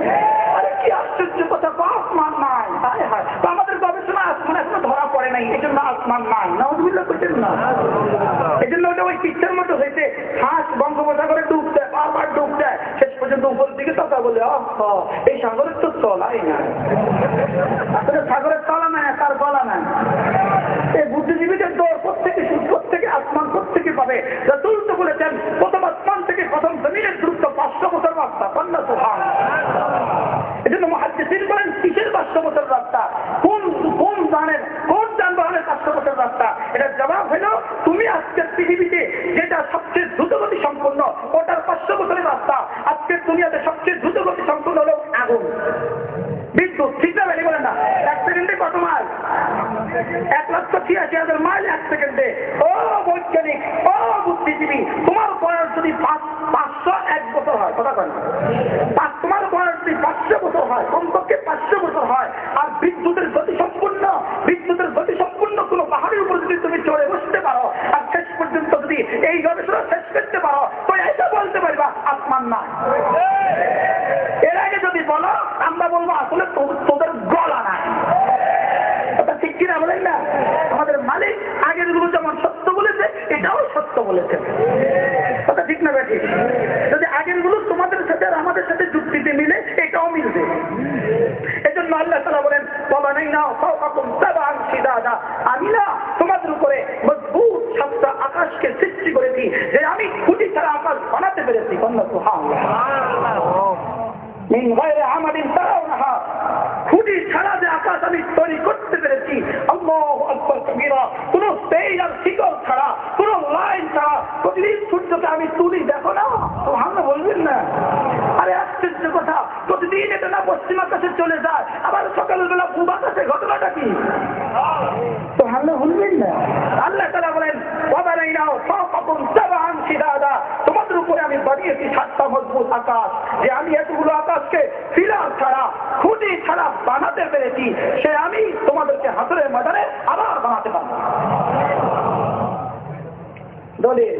আসমান নাই। আমাদের গবেষণা আসমান এখনও ধরা পড়ে নাই এই জন্য আসমান নাই। না। এই জন্য ওই পিকচার মতো হয়েছে হাঁস বঙ্গোপসাগরে ডুব দেয় বারবার ডুব দেয় বলে আহ এই সাগরের তো তলাই না সাগরের তলা নাই তার গলা নাই। এই বুদ্ধিজীবীদের দৌড় প্রত্যেকে প্রত্যেক হবে রসুল তো বলেছেন, প্রথম আসমান থেকে প্রথম জমিনের দূরত্ব পাঁচশো বছর রাস্তা। কন্যা সোহান এজন্য মহাদ্দেশিন বলেন, কিসের পাঁচশো বছর রাস্তা? কোন কোন জানেন কোন যানবাহনের পাঁচশো বছর রাস্তা? এটার জবাব হলো, তুমি আজকের পৃথিবীতে যেটা সবচেয়ে দ্রুতগতি সম্পন্ন ওটার পাঁচশো বছরের রাস্তা। আজকের দুনিয়াতে সবচেয়ে দ্রুতগতি সম্পন্ন হলো আগুন। বিদ্যুৎ ঠিক বেরিয়ে বলেন না। এক সেকেন্ডে কত মাইল এক লক্ষ ছিয়াশি হাজার মাইল এক সেকেন্ডে। ও বৈজ্ঞানিক, ও বুদ্ধিজীবী, তোমার বয়স যদি পাঁচশো এক বছর হয়, কথা বলেন তোমার বয়স যদি পাঁচশো বছর হয়, কমপক্ষে পাঁচশো বছর হয়, আর বিদ্যুতের গতি সম্পূর্ণ, বিদ্যুতের গতি সম্পূর্ণ কোনো পাহাড়ের উপর যদি তুমি চড়ে বসতে পারো, আর শেষ পর্যন্ত যদি এই গবেষণা শেষ করতে পারো, তো এটা বলতে পারবা, আসমান না আমি না তোমাদের উপরে মজবুত সাতটা আকাশকে সৃষ্টি করেছি যে আমি খুঁটি ছাড়া আকাশ বানাতে পেরেছি। খুঁটি ছাড়া যে আকাশ আমি তৈরি করতে পেরেছি কোন শিকল ছাড়া, কোন লাইন ছাড়া, প্রতিদিন সূর্যকে আমি তুলি। দেখো না, সুবহানাল্লাহ, বলবেন না। আরে কথা প্রতিদিন এটা না পশ্চিম আকাশে চলে যায় আবার সকালবেলা পূব আকাশে ঘটনাটা কি? না? আল্লাহ বলেন তোমাদের উপরে আমি বানিয়েছি সাতটা মজবুত আকাশ যে আমি এতগুলো আকাশকে ফিলার ছাড়া খুঁটি ছাড়া বানাতে পেরেছি সে আমি তোমাদেরকে হাতের মাদারে আবার বানাতে পারব। দলিল।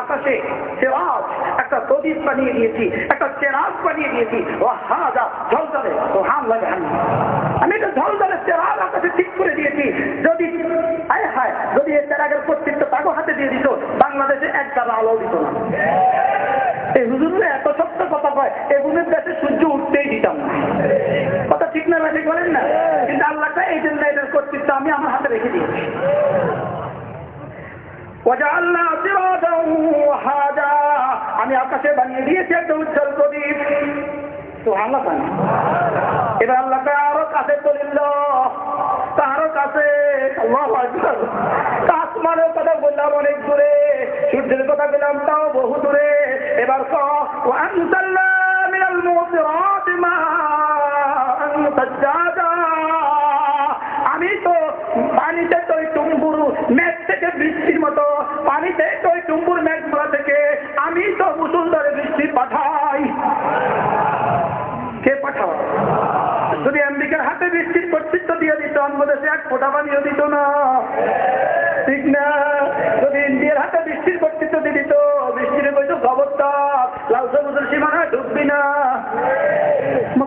আকাশে সেরাজ একটা তদিস বানিয়ে দিয়েছি, একটা চেরাজ বানিয়ে দিয়েছি। ও হাজা ঝলঝলে ও হাম লাগে আমি এটা ঝলঝলে চেরাজ আকাশে ঠিক করে দিয়েছি। যদি আয় হায়, যদি এই চেরাগের কর্তৃত্ব তাকে হাতে দিয়ে দিত, বাংলাদেশে এক দ্বারা আলো দিত না। এই হুজুর এত সত্য কথা কয়, এগুলোর দেশে সূর্য উঠতেই দিতাম না। কথা ঠিক না ঠিক বলেন না? কিন্তু আল্লাহটা এই জন্য এটার কর্তৃত্ব আমি আমার হাতে রেখে দিয়েছি। আমি আকাশে বানিয়ে দিয়েছি একটা উজ্জ্বল প্রদীপ। তো আল্লাহ এবার আল্লাহ আরও কাছে চলিল তারও কাছে আসমানের কথা বললাম অনেক দূরে, সূর্যের কথা বললাম তাও বহু দূরে। এবার আমি তো পানিতে তো টুম্বুরু মেঘ থেকে বৃষ্টির মতো পানিতে তো টুম্বুর মেঘমালা থেকে আমি তো মুসুলধারে বৃষ্টি পাঠাই। কে পাঠাও? যদি আমেরিকার হাতে বৃষ্টির কর্তৃত্ব দিয়ে দিত অন্যদেশে এক ফোটা পানিও দিত না। ঠিক না? যদি ইন্ডিয়ার হাতে বৃষ্টির কর্তৃত্ব দিয়ে দিত, বৃষ্টির বইতো খবরদার লাল সবুজের সীমানায় ঢুকবি না।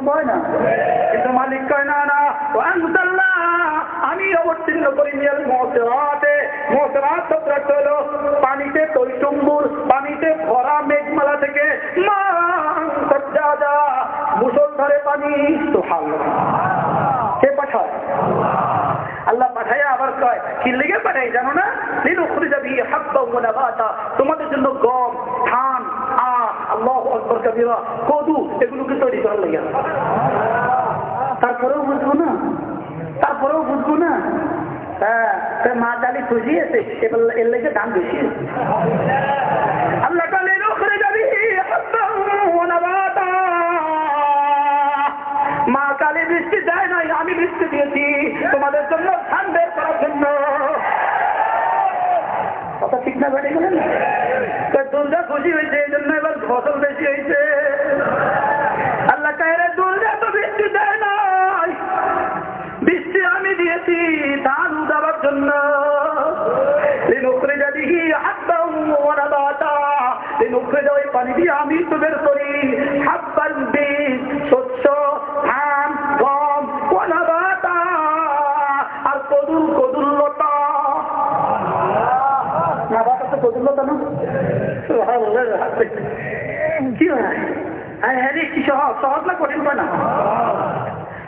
কয় না? কিন্তু মালিক কয়, না না। আমি অবতীর্ণ করি নিয়ে মহসেরাতে শব্দ হলো পানিতে তৈটুম্বুর, পানিতে ভরা মেঘমালা থেকে মুসলধারে পানি তো কে পাঠায়? আল্লাহ পাঠায় আবার কয়, কি লেগে পাঠাই জানো না? নীলু খুঁজে যাবি হাব্বা তোমাদের জন্য গম, ধান, আখ, আল্লাহ আকবর কবিরা, কদু, এগুলোকে তৈরি করার তারপরেও বুঝব না? তারপরেও বুঝব না? হ্যাঁ মা কালী খুশি আছে, এবার এর লেগে দাম বেশি। আল্লাহ কালী রুখরে যাবি। মা কালী বৃষ্টি দেয় নাই, আমি বৃষ্টি দিয়েছি, তোমাদের জন্য ধান বের করার জন্য কথা ঠিক না বেড়ে গেলেন দুর্গা খুশি হয়েছে, এই জন্য এবার ফসল বেশি হয়েছে আল্লাহ কাহের দুর্গা তো বৃষ্টি দেয় নাই বৃষ্টি আমি দিয়েছি الناس لنخرج به حبا ونباتا. لنخرج ওই পানি দিয়ে আমি তো বের করি। হাব্বান বীজ শস্য ধান গম ওনাবাতা আর কদুল কদুল লতা। নাবাতা তো কদুল লতা না? কি হয়? হ্যাঁ হ্যাঁ কি সহজ সহজ না কঠিন না?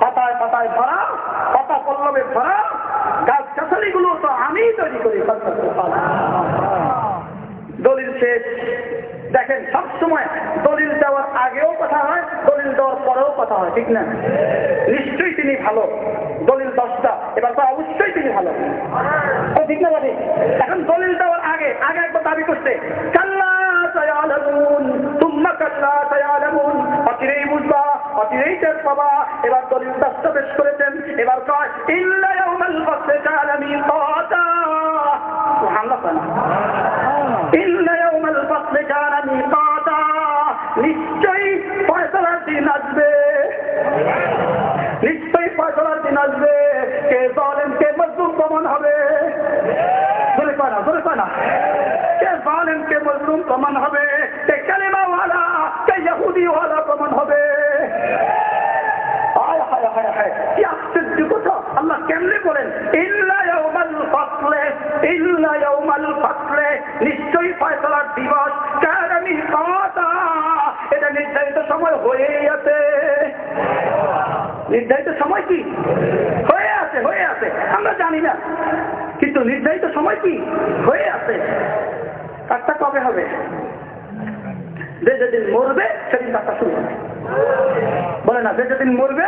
পাতায় পাতায় ভরা, পাতা পল্লবে ভরা, গাছ গাছালি গুলো তো আমি তৈরি করি। দলিল শেষ। দেখেন সব সময় দলিল দেওয়ার আগেও কথা হয়, দলিল দেওয়ার পরেও কথা হয়, ঠিক না? নিশ্চয়ই তিনি ভালো। দলিল দশটা, এবার তো অবশ্যই তিনি ভালো। ঠিক না এখন দলিল দেওয়ার আগে আগে একবার দাবি করছে, কাল্লা অচিরেই বুঝবা, অচিরেই টের পাবা। এবার দলিল পেশ করেছেন। এবার নিশ্চয়ই ফয়সালার দিন আসবে। নিশ্চয়ই ফয়সলার দিন আসবে। কে জালেম, কে মজলুম হবে। ধরে না। কে জালেম, কে মজলুম প্রমাণ হবে। বলেন নিশ্চয়ই ফয়সালার দিবস আমি এটা নির্ধারিত সময় হয়েই আছে। নির্ধারিত সময় কি? হয়ে আছে হয়ে আছে। আমরা জানি না। কিন্তু নির্ধারিত সময় কি? হয়ে আছে। কাজটা কবে হবে? যে যেদিন মরবে সেদিন কাজটা শুরু হবে। বলে না যে যেদিন মরবে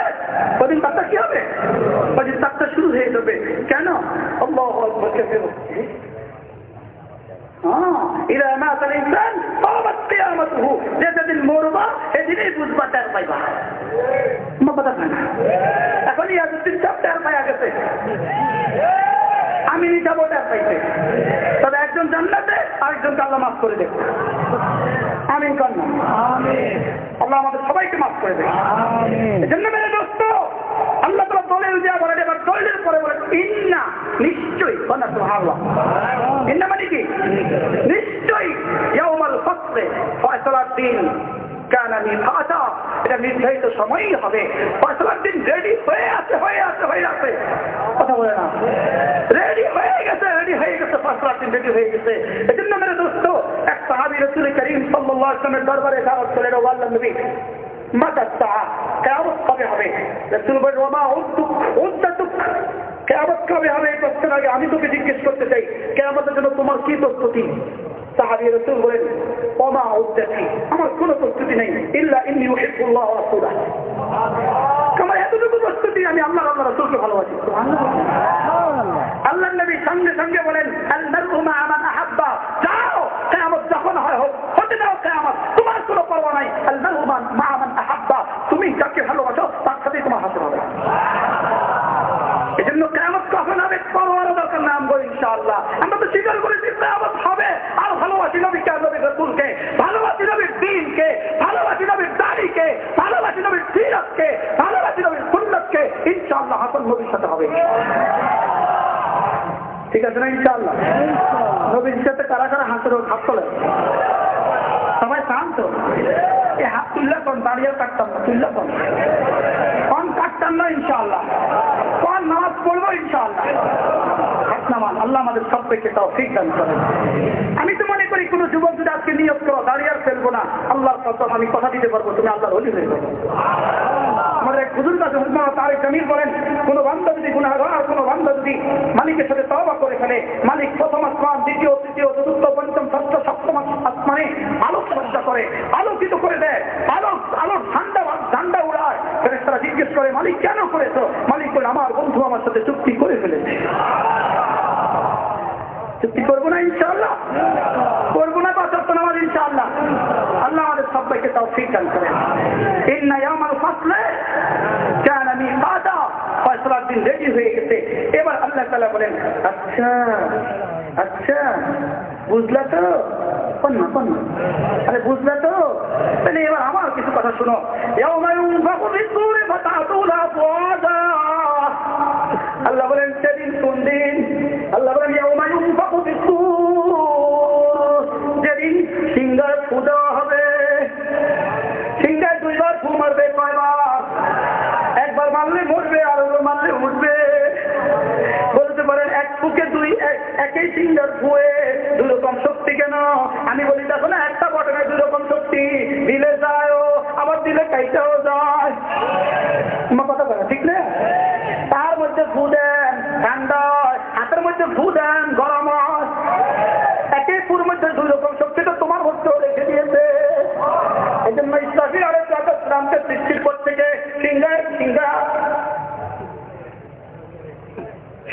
ওদিন কাজটা কি হবে? ওদিন কাজটা শুরু হয়ে যাবে। কেন। হ্যাঁ, যেদিন মরবা সেদিনই বুঝবা টের পাইবা। কথা এখন ইয়াজুদ্দিন সব টের পাইয়া গেছে। আমি যাব টের পাইছে তবে একজন জান্নাতে আরেকজন আল্লাহ মাফ করে দেবে। আমিন কন্যা আল্লাহ আমাদের সবাইকে মাফ করে দেবে। এজন্য মেরে দোস্ত আল্লাহ দলের দেওয়া বলেন এবার দলের পরে বলেন ইন্না নিশ্চয়ই কন্যা তো ইন্না মানে কি? নিশ্চয়ই ইয়াউমাল ফসলে ফয়সলার দিন। নির্ধারিত সময়ই হবে। ফয়সলার দিন রেডি হয়ে আছে হয়ে আছে হয়ে আছে। কথা বলে না। রেডি হয়ে গেছে রেডি হয়ে গেছে দিন রেডি হয়ে গেছে। এজন্য মেরে দোস্ত, এক রসুল করিম দরবারে নবী কেমন কবে হবে? কেমন আমি তোকে জিজ্ঞেস করতে চাই কেমতের জন্য তোমার কি প্রস্তুতি? সাহাবি রসুল বলেন আমার কোনো প্রস্তুতি নেই। ইল্লা ইন্নি উহিবুল্লাহ ওয়া আমার এতটুকু প্রস্তুতি আমি আল্লাহ আল্লাহ রসুলকে ভালোবাসি। আল্লাহ নবী সঙ্গে সঙ্গে বলেন আল্লাহ আমার আহাব্বা। যাও কেমন যখন হয় হোক হতে দাও কেমন তোমার কোনো পরোয়া নাই। আল্লাহ মাহামান আহাব্বা তুমি যাকে ভালোবাসো তার সাথেই তোমার হাসর হবে। এজন্য কেমন কখন হবে? দরকার নাম বলি ইনশাআল্লাহ। রসুলকে, ভালোবাসি নবীর দিনকে, ভালোবাসি নবীর দাড়িকে, ভালোবাসি নবীর সিরতকে, ভালোবাসি নবীর সুন্নতকে, ইনশাআল্লাহ হাসন সাথে হবে। ঠিক আছে না ইনশাআল্লাহ? নবীর সাথে কারা কারা হাসর হাত তোলে সবাই শান্ত। এই হাত তুললে কোন দাঁড়িয়ে কাটতাম না, তুললে কোন? কোন কাটতাম না ইনশাআল্লাহ? কোন নামাজ পড়ব ইনশাআল্লাহ? আল্লাহ আমাদের সব পেকে তাও ঠিক দান করেন। আমি তো মনে করি কোনো যুবক যদি আজকে নিয়োগ করো, দাঁড়িয়ে আর ফেলব না। আল্লাহর কসম, আমি কথা দিতে পারব, তুমি আল্লাহর হলি হয়ে করে করে করে জিজ্ঞেস করে, মালিক কেন করেছ? মালিক বলে, আমার বন্ধু আমার সাথে চুক্তি করে ফেলেছে। ইনশাআল্লাহ। করব না পাঁচ নামাজ ইনশাআল্লাহ। আল্লাহ আমাদের সবাইকে তাও ফিকান করেন। ইন্না ইয়ামাল ফাসলে কান আমি ফয়সলার দিন রেডি হয়ে গেছে। এবার আল্লাহ তাআলা বলেন আচ্ছা আচ্ছা বুঝলা তো? কোন না আরে, বুঝলা তো? তাহলে এবার আমার কিছু কথা আল্লাহ বলেন, সেদিন কোন দিন? আল্লাহ বলেন ইউনফাখু সিংহার ফু দেওয়া হবে। সিংহায় দুইবার ফু মারবে কয়বার? একবার মারলে মরবে, আর মারলে উঠবে। বলতে পারেন, এক ফুকে দুই একই সিংহার ফুয়ে দুই রকম শক্তি কেন? আমি বলি, দেখো না, একটা বটনে দুই রকম শক্তি, দিলে যায়ও, আবার দিলে কাইটাও যায়। আমার কথা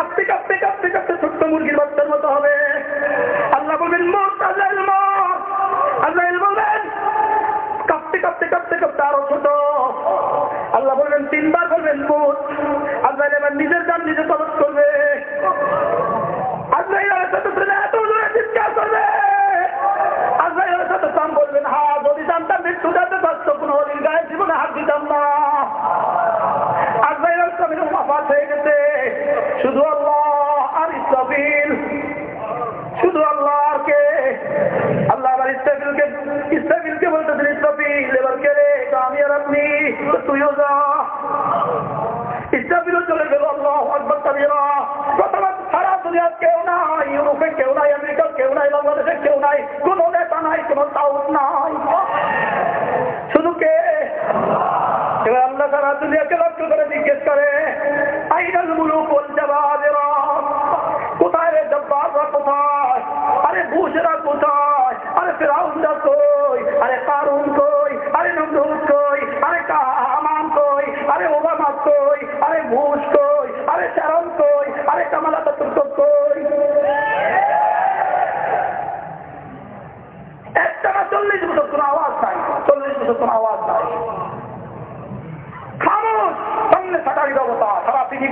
কাঁপতে কাঁপতে কাঁপতে কাঁপতে ছোট্ট মুরগির বাচ্চার মতো হবে। আল্লাহ বলবেন মুত মত। আজরাইল বলবেন, কাঁপতে কাঁপতে কাঁপতে কাঁপতে আরও ছোট। আল্লাহ বলবেন, তিনবার বলবেন, মুত। আজরাইল এবার নিজের গান নিজে তলব করবে। হাত দিতাম না। আজরাইলের স্বামীর মাফাত হয়ে গেছে। শুধু আল্লাহ আর শুধু আল্লাহ আর কে? আল্লাহ আবার ইসরাফিলকে ইসরাফিলকে বলতেছেন ইসরাফিল, এবার কে রে? আমি আর আপনি তুইও যা। ইসরাফিলও চলে গেল, আল্লাহ আকবর দুনিয়ার কেউ নাই, ইউরোপে কেউ নাই, আমেরিকার কেউ নাই, বাংলাদেশের কেউ নাই, কোনো নেতা নাই, কোনো তাউট নাই। শুধু কে? এবার আল্লাহ সারা দুনিয়াকে লক্ষ্য করে জিজ্ঞেস করে আইনাল মুলুক ওয়াল জাবাবিরা কোথায় রে জব্বাররা কোথায় আরে বুশরা কোথায় আরে ফিরাউনরা কই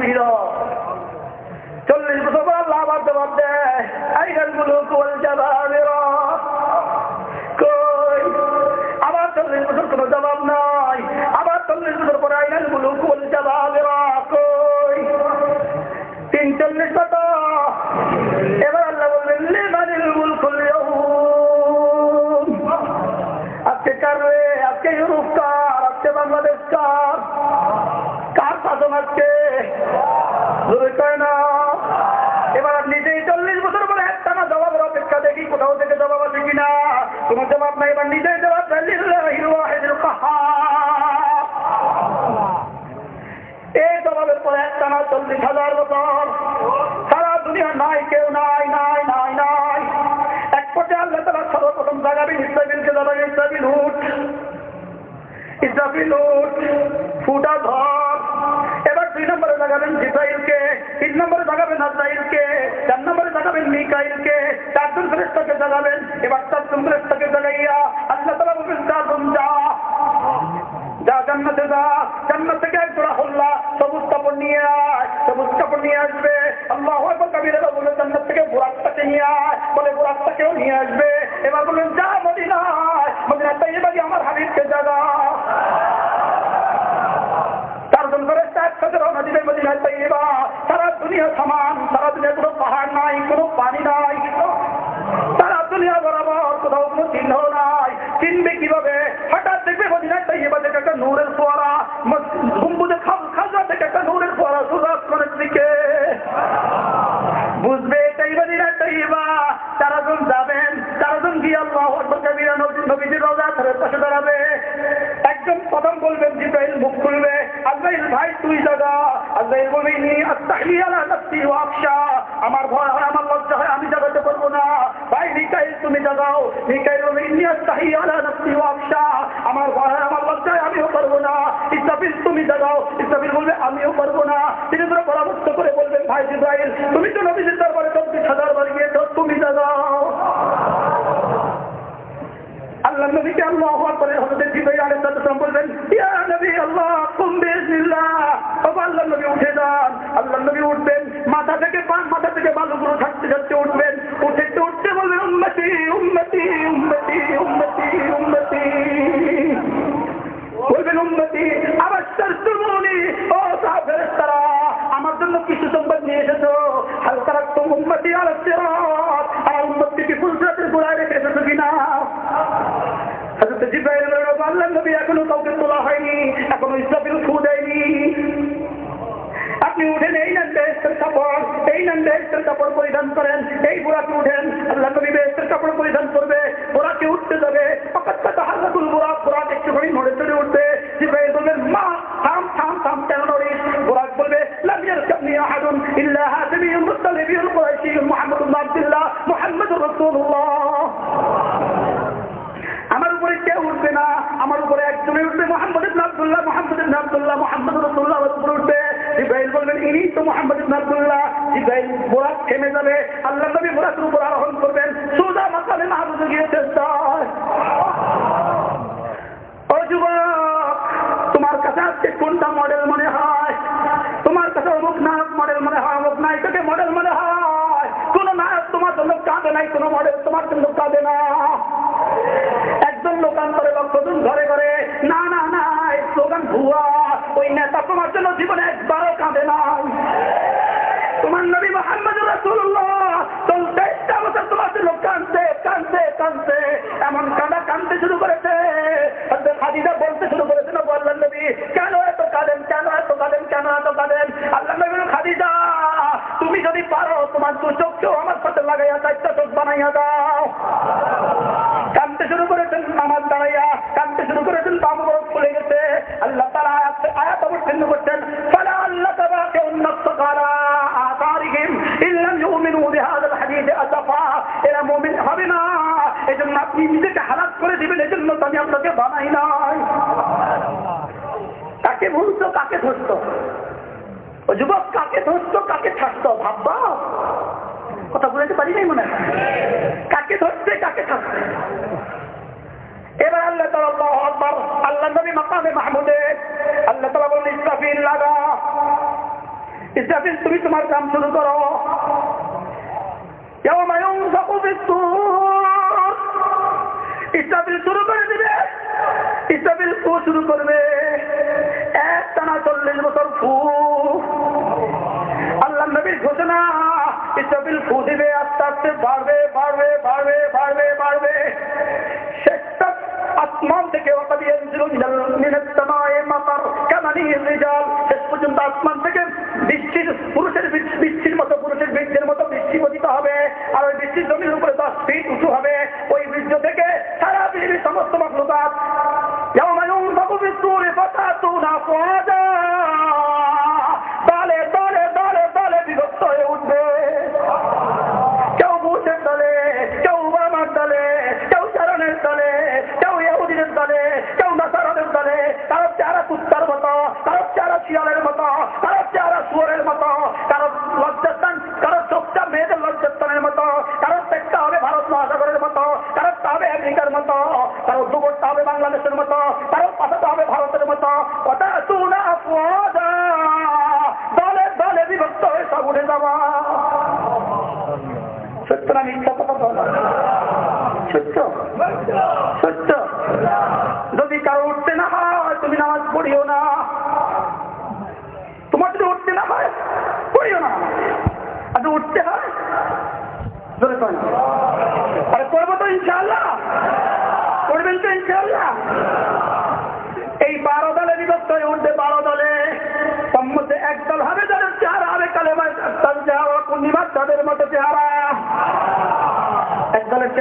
সারা চল্লিশ হাজার বছর। সারা দুনিয়া নাই, কেউ নাই নাই নাই নাই। এক পর্যায়ে আল্লাহ তালা সর্বপ্রথম জাগাবেন ইসরাবিলকে জাগাবেন ইসরাবিল উঠ ইসরাফিল উঠ ফুটা ধর। এবার দুই নম্বরে লাগাবেন জিব্রাইলকে, তিন নম্বরে লাগাবেন আজরাইলকে, চার নম্বরে লাগাবেন মিকাইলকে, চারজন ফেরেস্তাকে জাগাবেন। এবার চারজন ফেরেস্তাকে জাগাইয়া আল্লাহ তালা বলবেন চারজন যা। জান্নাতে যা জান্নাত থেকে এক হল্লা সবুজ কাপড় নিয়ে আয়, সবুজ কাপড় নিয়ে আসবে। আল্লাহ কাবিরেরা বলে জান্নাত থেকে বোরাকটাকে নিয়ে আয়। বলে বোরাকটাকেও নিয়ে আসবে। এবার বললেন যা মদিনায় মদিনায় তাই এবারই আমার হাবিবকে জাগা সারা দুনিয়া সমান, সারা দুনিয়া কোনো পাহাড় নাই, কোনো পানি নাই। সারা দুনিয়া বরাবর কোথাও কোনো চিহ্ন নাই। চিনবে কীভাবে? একটা নূরের ফোয়ারা গম্বুজে খাজা থেকে একটা নূরের ফোয়ারা সুরাজ করার দিকে। বুঝবে এটাই বা দিন একটাই বা তারাজন যাবেন, তারাজন গিয়ে আল্লাহ নবীজির রোজা ধরে পাশে দাঁড়াবে। একজন প্রথম বলবেন জিপাইল মুখ খুলবে। আজরাইল ভাই, তুই দাদা আজরাইল বলবে নি, আত্তাহলি আলা আমার ঘর হয়, আমার লজ্জা হয়, আমি জাগাতে পারব না। ভাই, মিকাইল, তুমি জাগাও। মিকাইল বলবে ইন্নি আত্তাহলি আলা নাফসি আমার ভয় হয়, আমার লজ্জা হয়, আমিও পারব না। ইসরাফিল, তুমি জাগাও। ইসরাফিল বলবে, আমিও পারব না। তিনি ধরে পরামর্শ করে বলবেন, ভাই ইসরাইল তুমি তো নবীদের দরবারে চব্বিশ হাজার বার গিয়েছ, তুমি জাগাও। তারা আমার জন্য কিছু সম্পদ নিয়ে এসেছ। হালকারা তো উন্নতি আর আমার উন্নতি কি ফুলসরাতের গোড়ায় রেখে এসেছ কিনা এখনও কাউকে তোলা হয়নি আপনি উঠেন, এই নামটা কাপড়, এই নামটা বেহেস্তের কাপড় পরিধান করেন, এই বুড়াকে উঠেন হবে বাংলাদেশের মতো, তারাও পাঠাতে হবে ভারতের মতো। কথা শুনা দলে দলে বিভক্ত হয়ে সব উঠে যাওয়া। সত্য না কথা কথা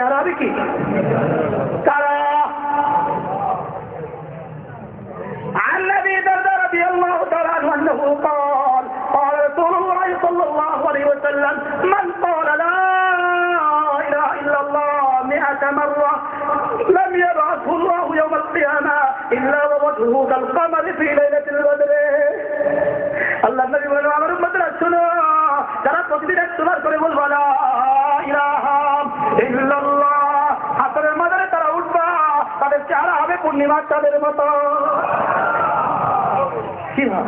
এক দলের পূর্ণিমার তাদের মতো। কি ভাব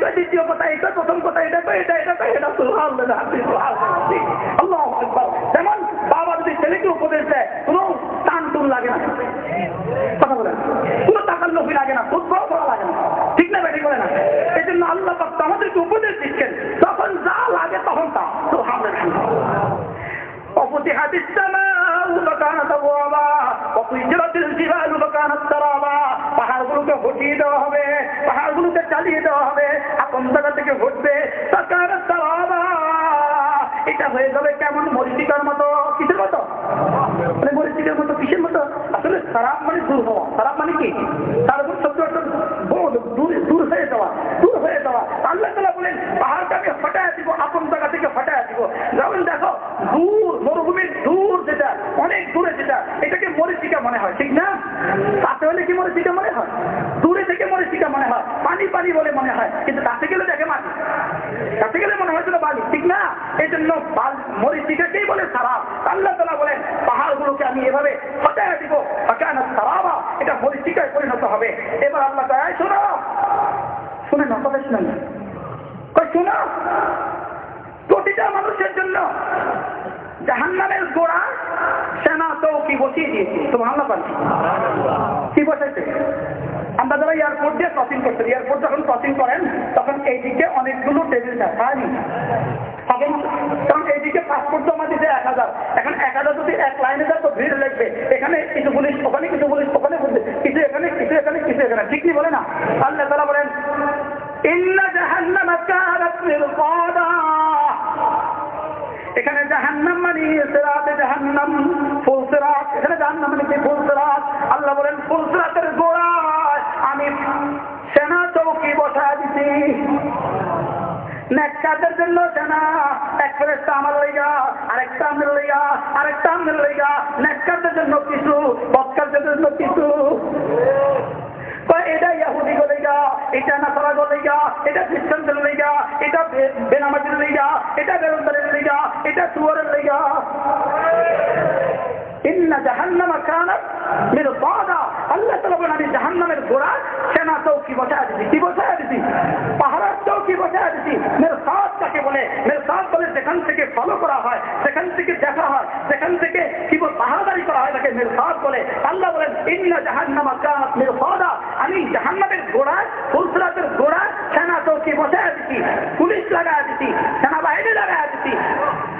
কয় দ্বিতীয় কথা, এটা প্রথম কথা, এটা কয় এটা এটা কয় এটা সুলহান যেমন বাবা যদি ছেলেকে উপদেশ দেয়, কোনো টান টুন লাগে না। কথা বলেন। কোনো টাকার লোভী লাগে না ফুটবল করা লাগে না। ঠিক না ব্যাটি করে না? এই জন্য আল্লাহ আমাদেরকে উপদেশ দিচ্ছেন তখন যা লাগে তখন তা। সুহাল অপতি হাদিস فكانت أبوابا وسيرت الجبال فكانت سرابا পাহাড়গুলোকে হটিয়ে দেওয়া হবে পাহাড়গুলোকে চালিয়ে দেওয়া হবে আপন জায়গা থেকে ঘটবে সরকার সারাবা এটা হয়ে যাবে কেমন মরিচিকার মতো কিসের মতো মানে মরিচিকার মতো কিসের মতো আসলে খারাপ মানে দূর হওয়া খারাপ মানে কি তার উপর শব্দ অর্থ বোধ, দূর দূর হয়ে যাওয়া দূর হয়ে যাওয়া আল্লাহ তালা বলেন পাহাড়টাকে ফাটায় দিব আপন জায়গা থেকে ফাটায় দিব যেমন দেখো দূর মরুভূমির দূর যেটা, অনেক দূরে যেটা, এটাকে মরিচিকা মনে হয়, ঠিক না? কাছে হলে কি মরিচিকা মনে হয়? দূরে থেকে মরিচিকা মনে হয়, পানি পানি বলে মনে হয়, কিন্তু কাছে গেলে দেখে মাটি। কাছে গেলে মনে হয় বালি, ঠিক না? এই জন্য মরিচিকাকেই বলে খারাপ আল্লাহ তালা বলেন, পাহাড়গুলোকে আমি এভাবে ফাটায় দিব, ফাঁকানা খারাপা এটা মরিচিকায় পরিণত হবে। এবার আল্লাহ তাই শোনো। শুনে না কথা শুনে না শোনো। প্রতিটা মানুষের জন্য জাহান্নামের গোড়া সেনা চৌকি বসিয়ে দিয়েছে। তো ভালো পাচ্ছি কি বসেছে? আমরা যারা এয়ারপোর্ট দিয়ে ক্রসিং করতে এয়ারপোর্ট যখন ক্রসিং করেন, তখন এইদিকে অনেকগুলো টেবিল হয়নি। কারণ এইদিকে পাসপোর্ট জমা দিতে এক হাজার। এখন এক হাজার যদি এক লাইনে যায় তো ভিড় লাগবে, এখানে কিছু পুলিশ, ওখানে কিছু পুলিশ, ওখানে কিছু এখানে কিছু এখানে কিছু এখানে। ঠিক কি বলে না? আল্লাহ তারা বলেন, ইন্না জাহান্নামা কানাত মিরসাদা এখানে জাহান্নাম মানে সিরাতে জাহান্নাম ফুল সিরাত। এখানে জাহান্নাম মানে ফুল সিরাত? আল্লাহ বলেন, ফুল সিরাতের গোড়ায় আমি সেনা চৌকি বসায় দিছি। নেককারদের জন্য সেনা, এক ফেরেস্তা আমার লইগা, আরেকটা আমের লইগা, আরেকটা আমের লইগা। নেককারদের জন্য কিছু, বৎকারদের জন্য কিছু। এটা ইয়াহুদি গলেগা এটা নাসারা গলেগা এটা খ্রিস্টানদের লেগা এটা বেনামাজির লেগা এটা বেরোজগারের লেগা এটা সুয়ারের লেগা আল্লাহ জাহান্নামের গোড়া সেনা চৌকি বসায় দিছি। কি বসায় দিছি? পাহাড়ের চৌকি বসায় দিছি মিরসাদ কাকে বলে? মিরসাদ বলে যেখান থেকে ফলো করা হয়, সেখান থেকে দেখা হয়, সেখান থেকে কি বল পাহাড়দারি করা হয় তাকে মিরসাদ বলে। আল্লাহ বলেন, ইন্না জাহান্নামা কানাত মিরসাদা আমি জাহান্নামের গোড়ায়, ফুলসরাতের গোড়ায় সেনা চৌকি বসায় দিছি পুলিশ লাগায় দিছি সেনাবাহিনী লাগায় দিছি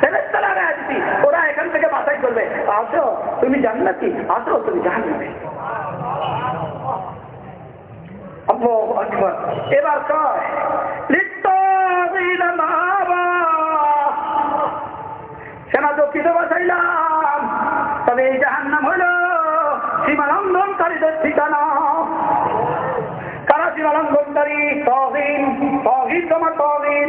ফেরেস্তা লাগায় দিছি ওরা এখান থেকে বাছাই করবে। আসো, তুমি জান্নাতি? আসো, তুমি জাহান্নামে। এবার কয় সেনা দক্ষিত তো বাছাইলাম তবে এই জাহান্নাম হইল সীমালঙ্ঘনকারীদের ঠিকানা। কারা সীমালঙ্ঘনকারী? তহিন তহিন তোমার তহিন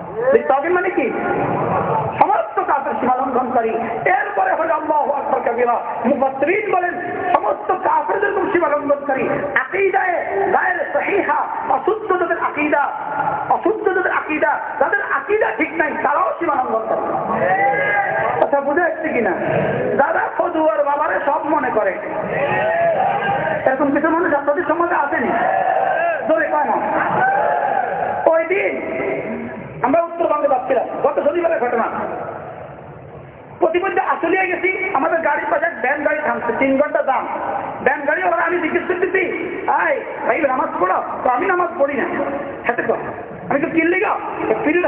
লিস্তাগিন মানে কি? সমস্ত কাজের সীমালঙ্ঘনকারী এরপরে হলো আল্লাহ আকবর কবিরা। মুফাসসিরিন বলেন, সমস্ত কাফের যেরকম সীমালঙ্ঘনকারী আকিদায়, গায়ের সহিহা অশুদ্ধ যাদের আকিদা অশুদ্ধ যাদের আকিদা যাদের আকিদা ঠিক নাই, তারাও সীমালঙ্ঘনকারী কথা বুঝে যাচ্ছে কিনা? দাদা ফজুয়ার বাবারে সব মনে করে। এরকম কিছু মানুষ আপনাদের সমাজে আসেনি? ধরে কয় না ওই দিন আমরা উত্তরবঙ্গে যাচ্ছিলাম গত শনিবারের ঘটনা। প্রতিমধ্যে আসলিয়ে গেছি, আমাদের গাড়ির পাশে ব্যান গাড়ি থামছে, তিন ঘণ্টা দাম। ব্যান গাড়ি ওরা আমি জিজ্ঞেস করতেছি, আয়, ভাই, নামাজ পড়ো? তো আমি নামাজ পড়ি না। হাতে কর আমি তো কিনলি গা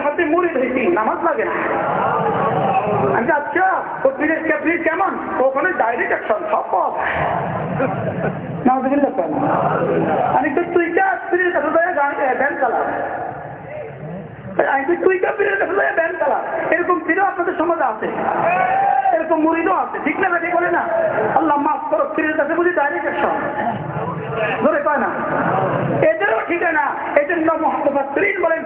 হাতে মুড়ি ধরেছি, নামাজ লাগে না। আমি আচ্ছা ও পিরিয়ড পিরিয়ড কেমন? তো ওখানে ডাইরেক্ট অ্যাকশন সব নামাজ আমি তো তুই যা পিরিয়ড? কাছে ব্যান চালা আমি তুই কা পীরের কাছে যায় ব্যাংক চালা এরকম ছিল আপনাদের সমাজে আছে। এরকম মুড়িদও আছে। ঠিক না বেটে বলে না? আল্লাহ মাফ করো ফিরে কাছে বুঝি ডাইরেক্ট একশন ধরে পায় না? এদেরও ঠিক না। এই জন্য মোহাম্মদ বলেন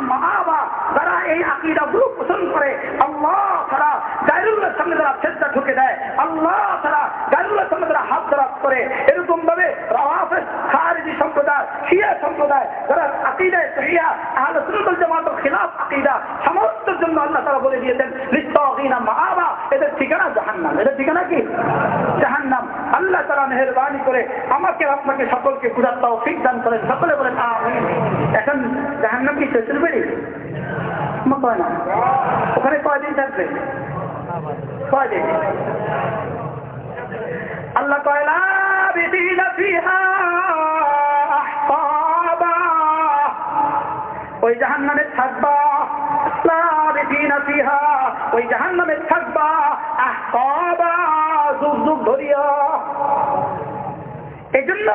মাহাবা যারা এই আকিদা গুলো পোষণ করে, আল্লাহ ছাড়া গায়রুল্লাহর সামনে যারা চেষ্টা ঢুকে দেয়, আল্লাহ ছাড়া গায়রুল্লাহর সামনে যারা হাত ধরাত করে, এরকম ভাবে খারিজি সম্প্রদায়, শিয়া সম্প্রদায়, যারা আকিদায় সহিয়া আহলে সুন্নাত জামাতের খিলাফ আকিদা সমস্তের জন্য আল্লাহ তাআলা বলে দিয়েছেন লিত্তাগিনা মাহাবা এদের ঠিকানা জাহান্নাম। এদের ঠিকানা কি? জাহান্নাম। আল্লাহ তাআলা মেহেরবানি করে আমাকে, আপনাকে সকলকে পূজার তৌফিক দান করেন। সকলে বলেন এখন জাহান্নাম কি শেষের বেড়ি কয় না। ওখানে কয়দিন থাকবে? কয়দিন? আল্লাহ কয়লা ওই জাহান্নামে থাকবা। লাবিদিনা ফিহা। ওই জাহান্নামে থাকবা। আহকাবা যুগ যুগ ধরিয়া। এই জন্য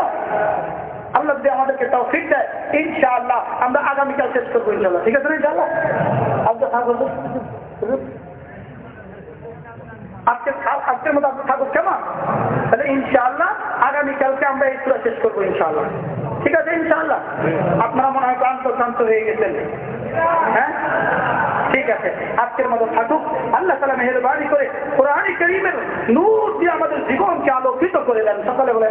আল্লাহ যদি আমাদেরকে তাও ফিট দেয়, ইনশাআল্লাহ আমরা আগামীকাল শেষ করব ইনশাল্লাহ ঠিক আছে না ইনশাআল্লাহ? আজকে থাকব আজকে আজকের মতো আপনি থাকুক কেমন? তাহলে ইনশাআল্লাহ আগামীকালকে আমরা এই পুরো শেষ করব ইনশাআল্লাহ। ঠিক আছে ইনশাআল্লাহ? আপনারা মনে হয় ক্লান্ত ক্লান্ত হয়ে গেছেন। হ্যাঁ? ঠিক আছে। আজকের মতো করে দেন। সকালে বলে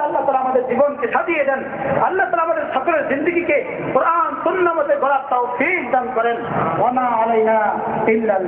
আল্লাহ তালা আমাদের জীবনকে সাজিয়ে দেন। আল্লাহ তালা আমাদের সকলের জিন্দগিকে কোরআন সুন্নামতে গড়ার তাও দান করেন। ইল্লাল